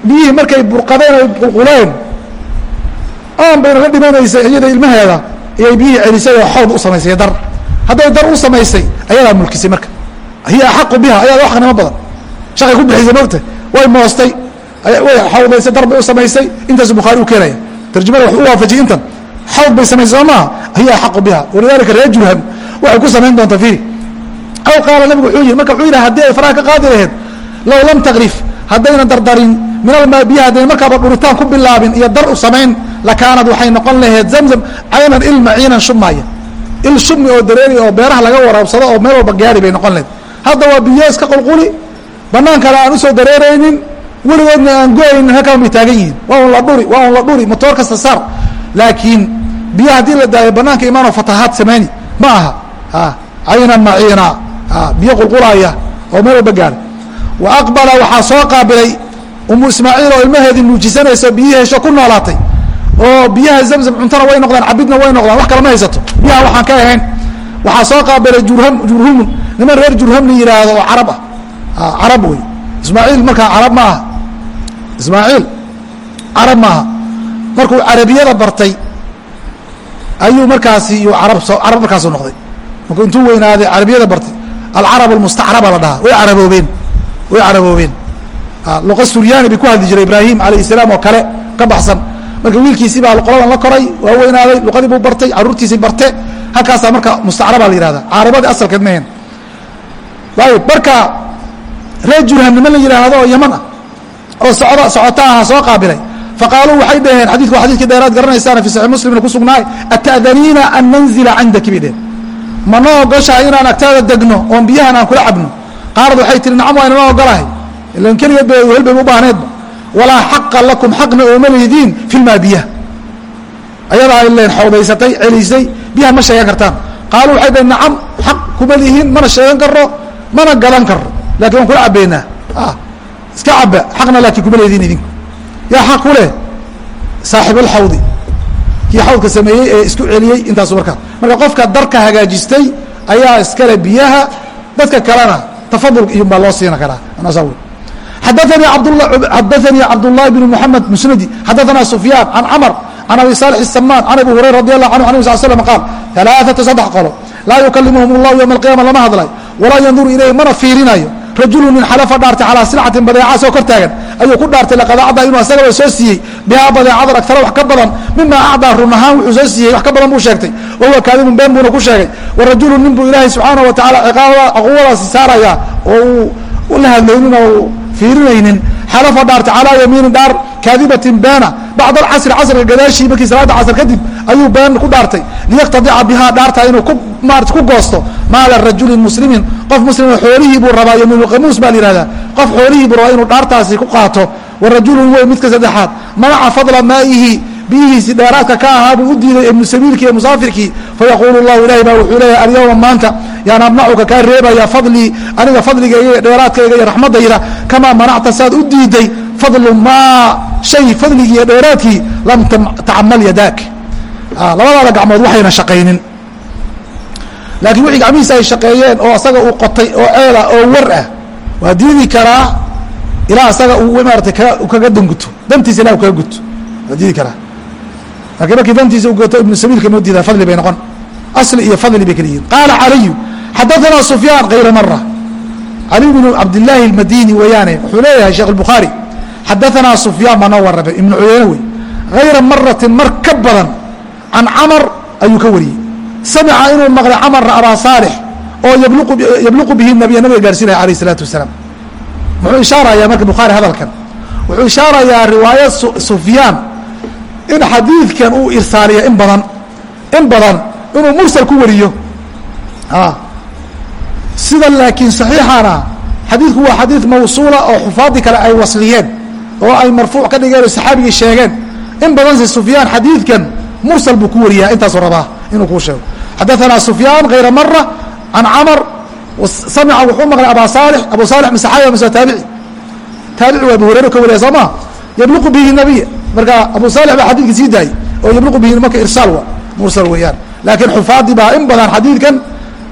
Biyihii markay burqadeen ay qulquleen aan bayna la dhimanaysay iyada ilmaheeda ayay biyihii celisay oo xawd u samaysay dar hadday dar u samaysay ayadaa mulkisay marka. Hiya axaqu biha ayadaa wax nimo badan shaqay ku bixisay mogta way moostay. Way xawdaysay dar bay u samaysay. Intaasu bukhaari u keenaya tarjumada wax u waafajiyay intan. Xawd bay samaysay soo maaha hiya axaqu biha. Walidalika reer jurham waxay ku samayn doontaa fiiri aw qaala nabigu wuxuu yihi marka wuxuu yidhi haddii ay faraha ka qaadi laheyd low lam takrif haddayna dardarin min almaa biyaha haddayna markaaba dhuritaan ku bilaabin iyo dar u samayn lakaanad waxay noqon laheyd zamzam caynan il maciinan shumaaya il shumi oo dareeri oo beeraha laga waraabsado oo meel walba gaari bay noqon laheyd. Hadda waa biyo iska qulquli banaankana aan u soo dareeraynin weligoodna aan go'aynin halkaan bay taagan yihiin. Waa un la dhuri waa un la dhuri motoor kasta saar. Laakiin biyo haddii la daayo banaanka imaanoo fatahaad samayni ma aha. Caynan maciina. Biyo qulqulaaya oo meel walba gaara wa aqbala waxaa soo qaabilay umu ismaaciil oo ilmaheedii nuujisanayso biyihii hesho ku noolaatay. Oo biyaha zamzam cuntana way noqdaan cabidna way noqdaan wax kale ma haysato. Biyaha waxaan ka ahayn. Waxaa soo qaabilay jurham jurhumun. Niman reer jurham la yidhaahdo oo carab ah carab wey. Ismaaciil markaa carab ma aha ismaaciil carab maaha. Markuu carabiyada bartay ayuu markaasi iyuu arab carab markaasu noqday. Markuu intuu weynaaday carabiyada bartay. Alcarab almustacraba la dhahaa. Way caraboobeen way caraboobeen luqa suryaani bay ku hadli jiray ibraahim alayh salaam oo kale ka baxsan. Marka wiilkiisii baa qoladan la koray waa weynaaday luqadii buu bartay caruurtiisii barte halkaasaa marka mustacraba la yihahda carabadii asalkeed mehen ayib marka reer jurham niman la yidhaahdo oo yaman ah oo socda socota aha soo qaabilay. Faqaaluu waxay dhaheen xadidku waa xadidkii dheeraad garanaysaana fi saxi muslimna ku sugnaay ata'daniina an nanzila cindaki bay dheheen ma noo ogoshahay inaan agtaada degno oon biyahan aan kula cabno? Qaarad waxay tihi nacam waa inana ogolahay. Ilan keligeed ba hel bay u baahneedba. Walaa xaqa lakum xaqna ooma leydiin filmaa biyaha. Ayadaa ileen xawdaysatay celisay biyaha ma sheegan kartaan. Qaaluu waxay dhaheen nacam xaq kuma lihiin mana sheegan karo mana gadan karo lakin waan kula cabeynaa iska caba xaqna laakiin kuma leediin idinku yaa xaq ku leh saaxibalxawdi kii xawdka sameeyey ee isku celiyey intaasu markaa marka qofka darka hagaajistay ayaa iskale biyaha dadka kalena tafadul iyo baa loo siina karaa anasa xadaanii xadaanii cabdullahi bn moxamed musnadi xadaanaa sufyaan can camr can abi saalix الsamaan can abi hurayra radi allahu anhu anhu sal slm qaal alaaثatu saddex qolo laa yukalimuhum اllahu yowma alqiyama lama hadlay walaa yanduru ilayhi mana fiirinayo rajulu nin xalafa dhaartay calaa silcatin badeecaasoo kor taagan. Ayuu ku dhaartay laqad acdaa inuu asagaba soo siiyey bihaa badeecadan agtara wax ka badan mima acdaa run wuxuu soo siiyey wax ka badan buu sheegtay. Wahuwa kaadibun been buuna ku sheegay. Wa rajulu nin buu ilaahay subxaana wa tacala cuquubadaasi saarayaa. Oo uu la hadlaynin oo fiirinaynin xalafa dhaartay calaa yamiinin dhaar kaadibatin beena bacd alcasri casriga gadaashii markii salaada casr kadib ayuu been ku dhaartay. Liyaqtadica bihaa dhaartaa inuu ku maarata ku goosto. Maala rajulin muslimin. Qof muslima xoolihii buu rabaa yamiinu qamuus baa la yihahdaa qof xoolihii buu rabaa inuu dhaartaasi ku qaato. Wa wey midka saddexaad. Manaca fadla maa'ihi biyihiisi dheeraadka ka ahaa buu u diiday ibnu sabiilkii iyo musaafirkii. Fayaquulu llahu ilahi baa wuxuu leeyahay alyawma maanta yaan amnacuka kaa reebaya fadlii aniga fadligayga dheeraadkayga iyo raxmaddayda kamaa manacta saad u diiday fadlu maa shay fadligii iyo dheeraadkii lam tacamal yadaak. Labadaada gacmood waxayna shaqaynin. Laakiin wixii gacmihiisa ay shaqeeyeen oo asaga uu qotay oo ceela oo war ah waa diidi karaa ilaa asaga uu maarata kaga danguto dantiisa ilah kaga guto waa diidi karaa lakiin markii dantiisa u ibnu sabiilka noo diidaa fadli bay noqon asli iyo fadli bay kala qaala caliyu xadaanaa sufyaan kayra mara cali bnu cabdillaahi almadini weeyaane wuxuu leeyahay sheekh albukhaari xadaanaa sufyaan baa noo warrabay ibnu cuyeyne wey hayra maratin mar ka badan can camar ayuu ka wariyey samica inuu maqlay camarna abaa saalix oo yabluqu bihi nabiya nabiga gaarsiinaya alayh isalaatu wasalaam muxuu ishaarayaa marka bukhaari hadalkan wuxuu ishaarayaa riwaaya sufyaan in xadiidkan uu irsaaliya in badan in badan inuu mursal ku wariyo. Sida laakiin saxiixana xadiidku waa xadiid mawsuula oo xufaadii kale ay wasliyeen oo ay marfuuc ka dhigeen oo saxaabigii sheegeen. In badanse sufyaan xadiidkan mursal buu ku wariyaa intaasuu rabaa inuu kuu sheego. Xadaanaa sufyaan hayra mara can camar samica wuxuu maqlay abaa saalix abu saalix masaxaaya mase taabici taabici waa abu hurayra ka wariya soo ma? Yabluqu bihi nabiya marka abu saalix baa xadiidka sii daayey oo yabluqu bihi marka irsaal mursal weeyaan. Laakiin xufaadii baa in badan xadiidkan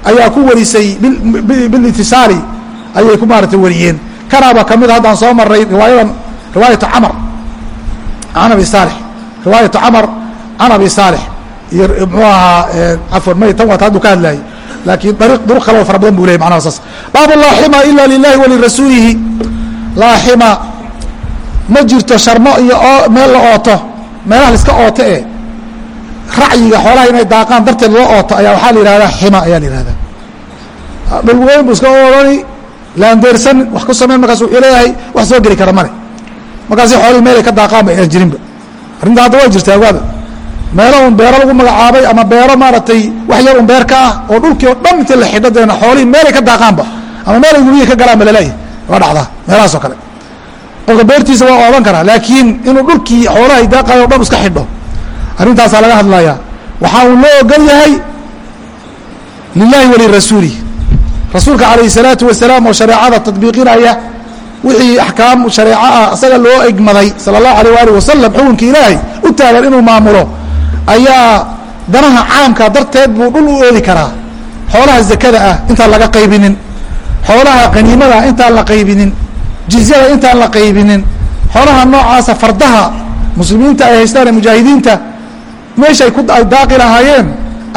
ayaa ku warisay bilitisaali ayay ku maarata wariyeen. Kanaaba ka mid haddaan soo maray riwaayadan riwaayatu camar can abi saalix riwaayatu camar can abi saalix iyo mxuu ahaa cafwan may tan waata haddu ka hadlaayey laakiin dariiq duruq kaleo fara badan bu leyahy macnaha saas. Baabu laa xima ila lilahi walirasuulihi laa xima ma jirto sharmo iyo oo meel la ooto meelaha laiska ooto e racyiga xoolaha inay daaqaan darteed loo ooto ayaa waxaa la yihahdaa xima ayaa la yihahdaa dhul weyn bu iska oodani laandeersan wax ku sameyn markaas wuxuu leeyahay wax soo geli kara male markaasi xoolihii meelay ka daaqaan ba aan jirinba. Arrinta hadda waa jirta awaada meelo un beero lagu magacaabay ama beero maaragtay wax yar un beer ka ah oo dhulkii oo dhan inta la xidho deena xoolihii meelay ka daaqaanba ama meelay gubiya ka galaan ba laleeyahy waa dhacdaa meelahaas oo kale qofka beertiisa waa oodan karaa laakiin inuu dhulkii xoolahay daaqayo o dhan iska xidho. Arrintaasaa laga hadlayaa. Waxaa uu loo ogol yahay lilahi walirasuulih rasuulka calayh salaatu wasalaam oo shareecada tadbiiqinaya wixii axkaam shareeco ah isaga loo egmaday sala allahu alayh waalih wasalam xukunka ilaahay u taagan inuu maamulo ayaa danaha caamka darteed buu dhul u oodi karaa. Xoolaha zakada ah intaan laga qaybinin. Xoolaha qaniimada intaan la qaybinin jizyada intaan la qaybinin. Xoolaha noocaasa fardaha muslimiinta ay haystaan ee mujaahidiinta meeshay ku daaqi lahaayeen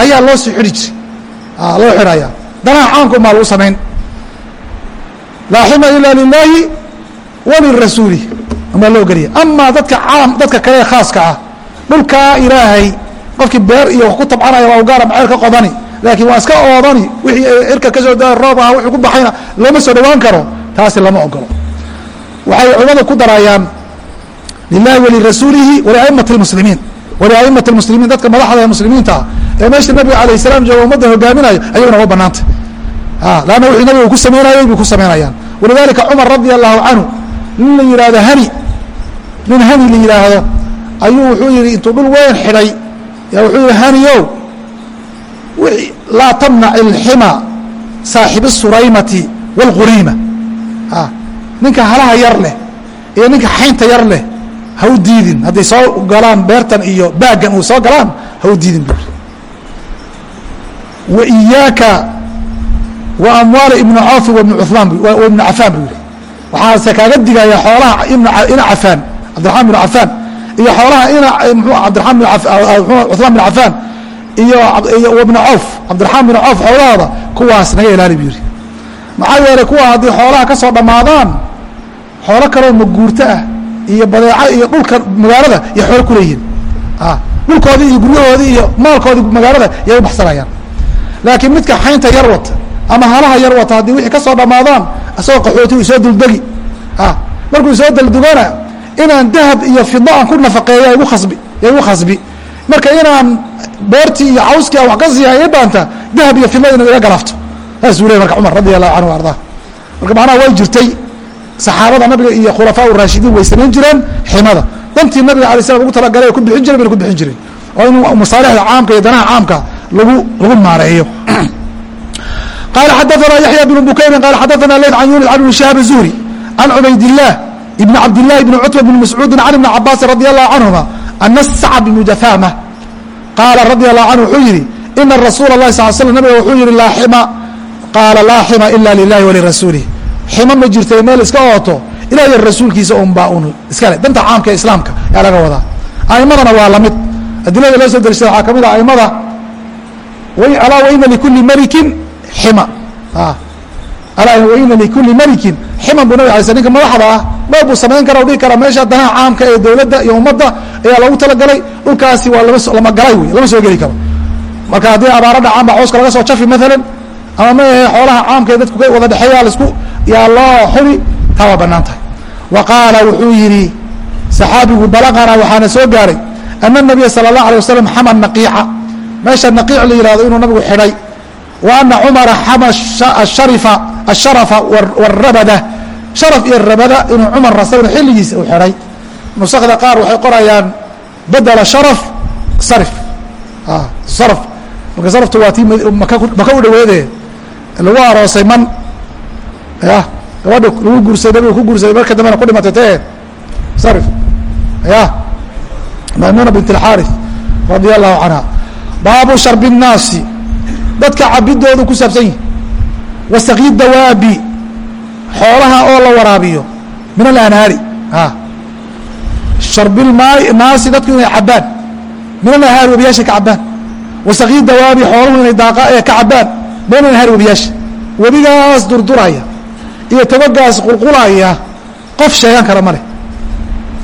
ayaa loo soo xidhi jiray loo xidhaya danaha caamka umaa lagu samayn. Laa xima ila lilaahi walirasuuli amaa loo geliya. Amaa dadka caam dadka kale ee khaaska ah dhulkaa ilaahay qofkii beer iyo wax ku tabcanaya waa ugaara maceel ka qodani. Laakiin waa iska oodani. Wixii cirka ka soo daa roob aha wixii ku baxayna looma soo dhawaan karo. Taasi lama ogolo waxay culimadu ku darayaan lilahi walirasuulihi waliaimati lmuslimiin. Waliaimati lmuslimiin dadka madaxda muslimiinta ah ee meesha nabiga alayh salam jooga ummadda hogaaminayo ayaguna waa banaantay. Lanna wixii nabiga ku samaynayay bay ku samaynayaan walidalika cumar radia allahu canhu nin la yihahdo hani nin hani la yidhaahdo ayuu wuxuu yihi intuu dhul weyn xidhay ya wuxuu yihi haniow laa tamnac ilxima saaxibi suraymati wاlguriima ninka halaha yar leh iyo ninka xaynta yar leh ha u diidin. Hadday soo galaan beertan iyo baaggan uu soo galaan ha u diidin bui wa iyaaka wa amwaali ibnu cawfi wa ibnu cumaan wa ibnu cafaan buu yihi waxaase kaaga digaya xoolaha ina cafaan cabdiraxmaan bin cafaan iyo xoolaha ina mxu cabdiramaan bin cuثmaan bin cafaan iyo ibnu cawf cabdiraxmaan bin cawf xoolahooda kuwaas naga ilaali buu yihi maxaa yeelay kuwa haddii xoolaha ka soo dhammaadaan xoolo kaloo maguurto ah iyo badeeco iyo dhulka magaalada iyo xoolo kuleeyihin dhulkoodii iyo guryahoodii iyo maalkoodii magaalada yay u baxsanayaan. Laakiin midka xaynta yar wata ama halaha yar wata haddii wixii ka soo dhammaadaan isagoo qaxooti u soo duldegi. Markuu soo daldugana inaan dahab iyo fido aan ku nafaqeeya igu khasbi ya igu khasbi. Marka inaan beertii iyo cawskii aan wax ka siiya ii dhaanta dahab iyo fido inuu iga galaafto saasuu ley marka cumar radi allahu canhu ardaa. Marka macnaha way jirtay saxaabada nabiga iyo khulafaa raashidiin way samayn jireen ximada. Dantii nabiga alay slam lagu talagalay ku bixin jiren bayna ku bixin jireen oo in masaalixda caamka iyo danaha caamka lagu lagu maareeyo. Qaala xadaanaa yaxya bnu bukayrin qaala xadaanaa leyt can yunis can ibni shihaab zuhri can cubaydillaah ibni cabdillahi ibni cutba bni mascuudin can ibni cabaasin radi allahu canhuma ana sacab ibnu jafaama qaala radia allahu canhu wuxuu yidhi ina rasuula lahi sal slam nabiga wuxuu yihi laaxima qaala laaxima ila lilahi walirasuulih ximo ma jirta meel iska ooto ilah iyo rasuulkiisa unbaa un iskale danta caamka ee islaamka yaa laga wadaa. Aimadana waa la mid adilada loo soo dariishada waxaa ka mid a aimada alaa waina likuli melikin xima. Alaa waina likuli melikin ximan buu nabig alay sl ninka madaxda ah meel buu samayn kara dhihi kara meesha danaha caamka ee dowladda iyo ummadda ayaa loogu talagalay. Dhulkaasi waa lama galay wey lama soo geli karo. Marka haddii abaaro dhacaan baa cooska laga soo jafi maalan ama ma ahe xoolaha caamka ee dadku wada dhexeeya lasku yaa loo xuli taa waa bannaan tahay wa qaala wuxuu yidhi saxaabigu balaqana waxaana soo gaaray ana nabiya sala اllah alay wasalam xama naqiica. Meesha naqiic la yihahdo inuu nabigu xidhay. Wa ana cumara xama asharifa asharafa wاrabada sharaf iyo rabada inuu cumar rasagna xilligiisa uu xidhay. Nusakda qaar waxay qorayaan bedela sharaf sarif. Saraf. Marka saraftu waa tii maka u dhaweede. Lagu aroosay man ya gabadha lagu guursaday nabiga ku guursaday marka dambena ku dhimatay tee sarif ya maymuna bint اlxaarif radia allahu canha baabu sharbi الnaasi dadka cabidoodu ku saabsan yihi wasaqyi dawaabi xoolaha oo la waraabiyo min alanhaari sharbilmaai naasi dadku inay cabaan min alanhaari wabiyaasha ka cabaan wasaqyi dawaabi xooluhu inay daaqa ee ka cabaan min alanhaari wabiyaasha webigaas durduraya iyo tabagaas qulqulaya qof sheegan kara male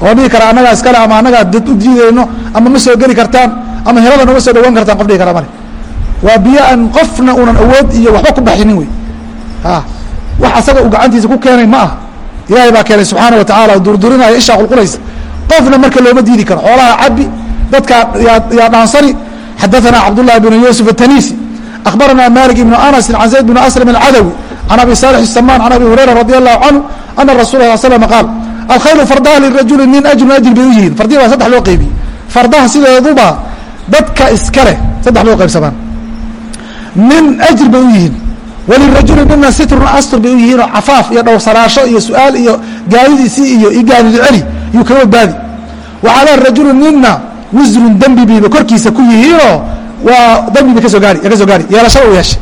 oo dhihi kara annagaa iskale ama annagaa dad u diidayno ama ma soo geli kartaan ama helada nama soo dhawaan kartaan qof dhihi kara male waa biyo aan qofna unan awood iyo waxba ku baxinin wey. A wax asaga uu gacantiisa ku keenay ma ah ilaahay baa keenay subxaana wa tacaala durdurinaya ishaa qulqulaysa. Qofna marka looma diidi karo. Xoolaha cabi dadkaa yaa dhaansani. Xadaanaa cabdullahi bnu yuusuf atanisi akhbaranaa malik ibnu anasin can zayd bnu aslam alcadawi can abi salix الsaman can abi hurayra radi allahu canhu ana rasul sal slm qaal alkhaylu fardaha lirajuli nin ajrun ajr bay u yihiin fardihi baa saddex loo qeybiye fardaha sideeduba dadka iska leh saddex loo qaybsamaan nin ajr bay u yihiin walirajuli nina sitrun astur bay u yihiinoo cafaaf iyo dhowrsanaasho iyo su'aal iyo gaadidiisii iyo igaanilceli yuu ka badbaadi wa calaa rajuli nina wisrun dembi bayba korkiisa ku yihiinoo waa dembi ba ka soo gaari ka soo gaari yeelashada u yeeshay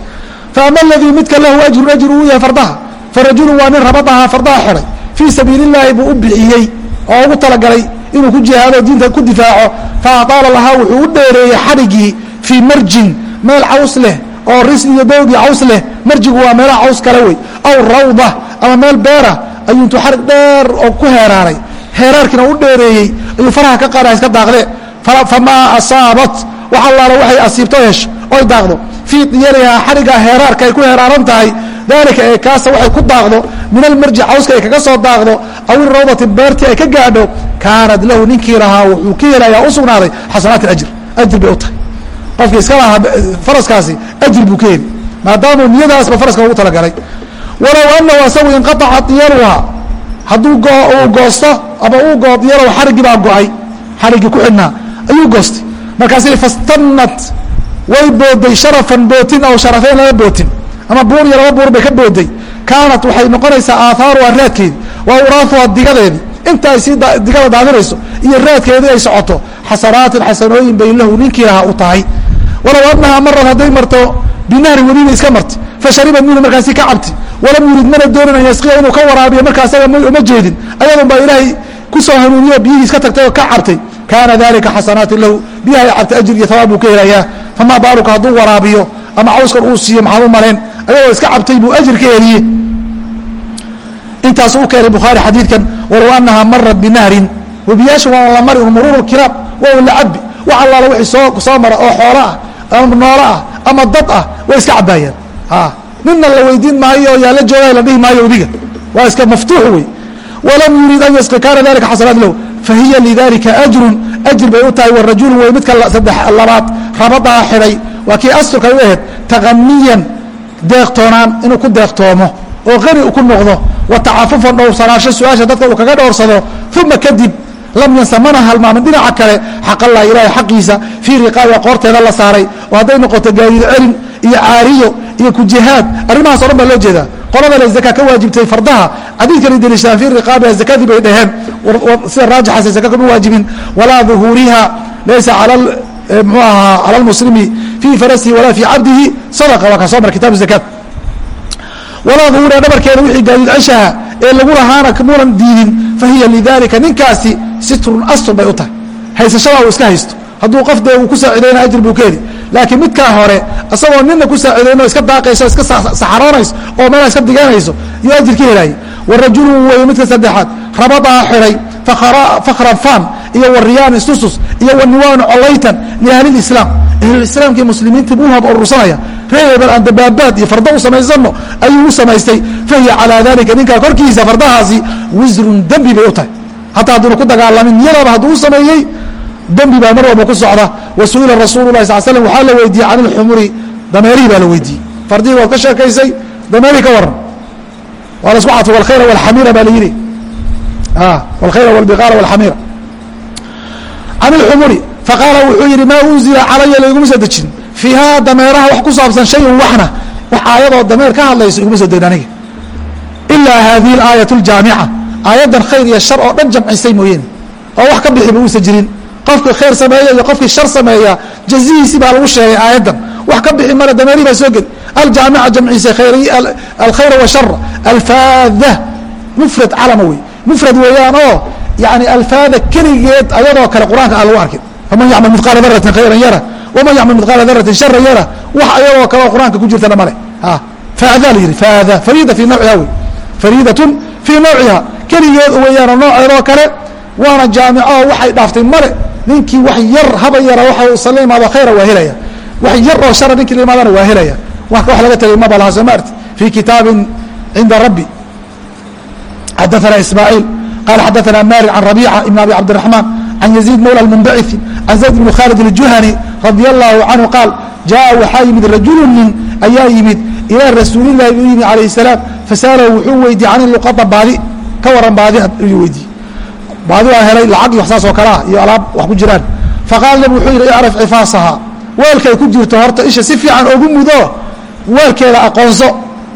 fa ama aladii midka lahu ajrun ajr uu yahay fardaha farajulu waa nin rabadahaa fardaha xidhay fii sabiili illaahi buu u bixiyey oo ugu talagalay inuu ku jihaado diinta ku difaaco fa adaala lahaa wuxuu u dheereeyey xadhigii fii marjin meel caws leh oo ris iyo dowgii caws leh marjigu waa meelaha caws kale wey aw rawda ama meel beera ayuu intuu xarig dheer oo ku heeraaray heeraarkiina u dheereeyey ayuu faraha ka qaada iska daaqde famaa asaabat wax allaala waxay asiibto hesho oy daaqdo. Fii diyarihaa xarigga heeraarka ay ku heeraaran tahay. Daalika ee kaasa waxay ku daaqdo. Min almarji cawska ay kaga soo daaqdo. Aw irawdati beertii ay ka gaadho. Kaanad lahu ninkii lahaa wuxuu ka helayaa u sugnaaday xasanaati ajr. Ajr bay u tahay. Qofkii iska lahaa faraskaasi ajr buu ka heli. Maadaamuu niyadaasba faraska ugu talagalay walow anahu asagu inqaaca diyaruha hadduu uu goosto ama uu goo diyarow xariggii baa go'ay xariggii ku xidhnaa ayuu goostay. Markaasi fastanat way booday sharafan bootin aw sharafeyn laba bootin. Ama buur iyo laba buur bay ka booday kaanat waxay noqonaysaa aahaaruha raadkeedi waa uraahuha digadeedii inta ay sii digada daadinayso iyo raadkeedii ay socoto xasanaatin xasanooyin bay lahu ninkii lahaa u tahay. Walow anahaa marad hadday marto binahri weliba iska marti. Fasharibat minhu markaasi ka cabti. Walam yurid mana doonin an yasqiya inuu ka waraabiyo markaa asaga uma jeedin. Ayadun baa ilaahay ku soo hanuuniyo biyihii iska tagtay oo ka cabtay kaana dalika xasanaatin lahu biyaha ay cabtay ajir iyo hawaab buu ka helayaa. Famaa baaluka hadduu waraabiyo ama cawskan uu siiyo maxaad u malayn ayagoo iska cabtay buu ajir ka heliye intaasu u keenay bukhaari xadiidkan walow anahaa marat binahrin. Webiyaasha waa la mari muruur kiraab waa la cabi wax allaala wixii soo soo mara oo xoolo ah ama noolo ah ama dad ah way iska cabaayaan nina la weydiin maayo oo yaalla jooga la dhihi maayo webiga. Waa iska maftuux wey walam yurid an yasqi kaana dalika xasanaat lahu fahiya lidalika ajrun ajr bay u tahay warajulu wey midka labaad rabadaha xidhay waa kii asturka u ahayd taqaniyan deeqtoonaan inuu ku deeqtoomo oo qani ku noqdo wa tacafufan dhowrsanaasho su'aasha dadka uu kaga dhowrsado uma kadib lam yansa mana halmaamin dhinaca kale xaqallah ilaahay xaqiisa fii riqaabiga qoorteeda la saaray oo hadday noqoto gaadiid celin iyo caariyo iyo kujihaad. Arrimahaas o dhan baa loo jeedaa. Qolada le zaka ka waajibtay fardaha xadiidkani deliishaan fii riqaabiha zakadii bay dhaheen. Sida raajixaase zaka kama waajibin. Walaa duhuuriha laysa cala mxuu ahaa cala lmuslimi fii farasihi walaa fii cabdihi. Sadaqa waa kaa soo mara kitabu zakaat walaa duhuuriha dhabarkeeda wixii gaadiid ceshaha ee lagu lahaana munan diidin fahiya lidalika ninkaasi sitrun astur bay u tahay. Haysashadaa uu iska haysto. Hadduu qof dee uu ku saacidayna ajir buu ka heli laakiin midkaa hore isagoo nina ku saacidayn oo iska daaqayso iska saxaroonayso oo meelaa iska diganayso yuu ajir ka helaayay warajulu wey midka saddexaad rabadaa xidhay fakhran faan iyo wariyaan istusus iyo waniwaanu collaytan liahlilislaam ahlulislaamkii muslimiintii buu hab urursanaya. Reereeban aan dabaabaad iyo farda u samaysano ayuu u samaystay. Fahiya calaa dalika ninkaa korkiisa fardahaasi wisrun dembi bay u tahay. Hataa hadduuna ku dagaalamin niyadaba hadduu u sameeyey dembi baa mar walba ku socda wa su'ila rasuulu lahi sal slm waxaa la weydiiyey can ilxumuri dameerihii baa la weydiiyey fardihii waad ka sheekaysay dameerihii ka waran. Waa la isku cadfay walkhayra walxamiira baa la yidhi. Walkhayra walbiqaala walxamiira can ilxumuri faqaala wuxuu yidhi maa unzila calaya layguma dejin. Fiihaa dameeraha wax ku saabsan shayun waxna wax aayadoo dameer ka hadlayso iguma soo degin aniga. Ilaa haadihi alaayat aljaamica aayaddan khayr iyo shar oo dhan jamcisay mooyeene oo wax ka bixiba uusan jirin qofka khayr sameeya iyo qofkii shar sameeya jazihiisi baa lagu sheegay aayaddan. Wax ka bixi male dameerihi baa soo geli. Aljaamica jamciisay alkhayra washara alfaada mufrad calama wey mufrad weeyaan oo yani alfaada keligeed ayadoo kale qur'aanka aan lagu arkin. Faman yacmal midqaala daratin khayran yara waman yacmal midqaala daratin sharan yara wax ayadoo kale oo qur'aanka ku jirtana male faada la yidhi faada fariida fii nawciha wey. Fariidatun fii nawciha keligeed weeyaanoo nooceedoo kale waana jaamico waxay dhaaftay male ninkii wax yar haba yara waxa la imaado khayra waa helaya wax yar oo shara ninkii la imaadana waa helaya wax laga tegay maba laha soo ma arti fii kitaabin cinda rabbi xadaثana ismaaعiil qala xadaثana malik can rabica ibn abi cabdiلرaحman can yaزيid mawla اmunbaciثi can zayd bn khaalid الjuhani radi allahu canhu qaal jaءa waxaa yimid rajulu nin ayaa yimid ilaa rasuulilahi u yimid alayه الsalaam fasa'alahu wuxuu weydiye can luqada baadi ka waran baadi ayuu weydiye baadi waa helay lacag iyo wax saas oo kale ah iyo alaab wax ku jiraan. Faqaala nabi wuxuu yidhi icraf cifaasaha weelkay ku jirto horta isha si fiican ogu mudo weelkeeda aqoonso.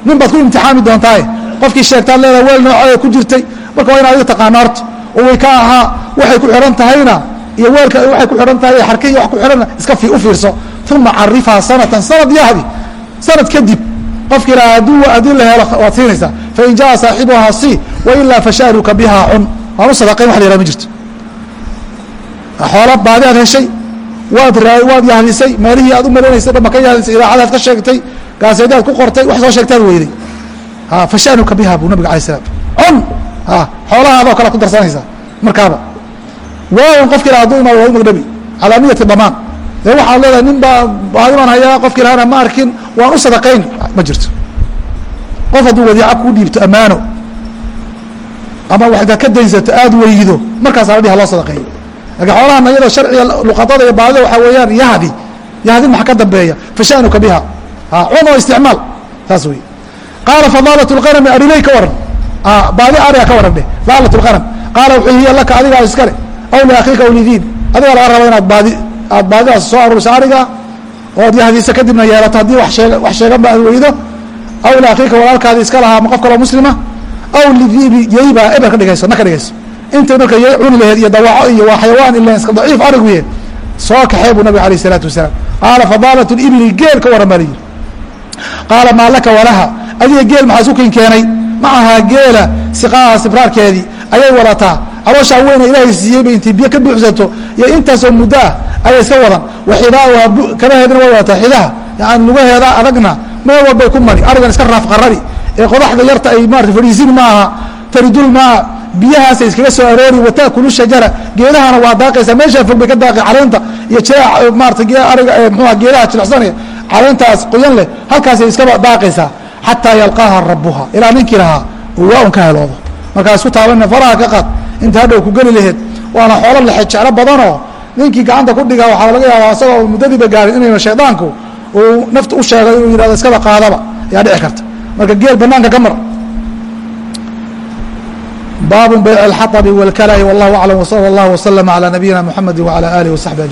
Nin baad ku imtixaami doontaaye qofkii sheegtaad leedaha weel noocoeda ku jirtay. Marka waa ina adiga taqaana horta. Oo way ka ahaa waxay ku xidhan tahayna iyo weelka waxay ku xidhan tahay xarka iyo wax ku xidhanna iska u fiirso. Uma carifhaa sanatan sanad yahdi. Sanad kadib qofki ilaa hadduu haddii la helo waad siinaysaa. Fain jaa saaxibuhaa si wailaa fashaaruka bihaa cun waan u sadaqayn wax la yhaha ma jirto. Xoolo baadi aad heshay waad raa waad yahdisay meelihii aad u maleynaysay dhan ba ka yahdisay idaacadaad ka sheegtay gaaseedaad ku qortay wax soo sheegtaad weyday fashaanuka biha buu nabig alay slam cun xoolahaadoo kale ku darsanaysaa markaaba. Waawan qofki ila haduu imaado waa u magdhabi calaa niyati damaan dee waxaad leedahay nin baa baadi baan hayaa qofki lahana ma arkin waan u sadaqayn. Ma jirto. Qof hadduu wadiica kuu dhiibto ammaano ama wax intaad ka daynsato aada weydo markaasaa la dhiha loo sadaqeeyo lakiin xoolahan iyadoo sharciga luqadada iyo baadida waxaa weeyaan yahdi. Yahdi maxa ka dambeeya? Fasha'nuka biha. Cun oo isticmaal. Saas wey qaala fadaalat lqanami ariley ka waran baadi ariga ka waran dheh. Daalat lqanam qaala wuxuu hiya laka adigaa iskale aw liakhiika aw lidiin adigaa laga raba inaad baadi aad baadidaas soo aruuriso ariga ood yahdisa kadibna yeelato haddii wax sheeganba aad weydo. Aw liakhiika walaalkaadi iska lahaa ma qof kaloo muslima aw lidiibi yeybaa eber ka dhigayso na ka dhigayso. Intay marka yey cuni laheed iyo dawaco iyo waa xayawaan ila iska daciif ariguye soo kaxee buu nabig alayh isalaatu wasalaam. Qaala fadaalat libili geel ka waran baa la yidhi. Qaala maa laka walaha adiga geel maxaa isu kin keenay macahaa geela siqaaha sibraarkeedii. Ayay wadataa calooshaa weyna ilaahay siiyey bay intay biyo ka buuxsato. Iyo intaasoo muddo ah ayay iska wadan. Waxidaaha kabaheedna way wadataa xidaha. Yani lugaheeda adagna meel walbay ku mari. Arigan iska raaf qarari ee qodaxda yarta ay maarata fadhiisin maaha taridul maa biyahaasay iskaga soo aroori wataakulu shajara geedahana waa daaqaysaa meeshaa fog bay ka daaqay caleenta iyo jilaa maarata ariga mxua geedaha jilicsanaya caleentaas qoyan leh halkaasay iskaba daaqaysaa xataa yalqaaha rabuha ilaa ninkii lahaa uu waa un ka heloodo. Markaa isku taabana faraha ka qaad inta hadhow ku geli laheed waana xoolo lexe jeclo badanoo ninkii gacanta ku dhigaa waxaa laga yaabaa isagoo muddadiiba gaarin inayna shaydaanku uu nafta u sheegay inuu yihahdo iskaba qaadaba ayaa dhici karta marka geel banaanka ka mar bab byc الxaطب والklh والlah أعلم وصلى الله وسلم على نبيina محمد وعلى آله وصحبه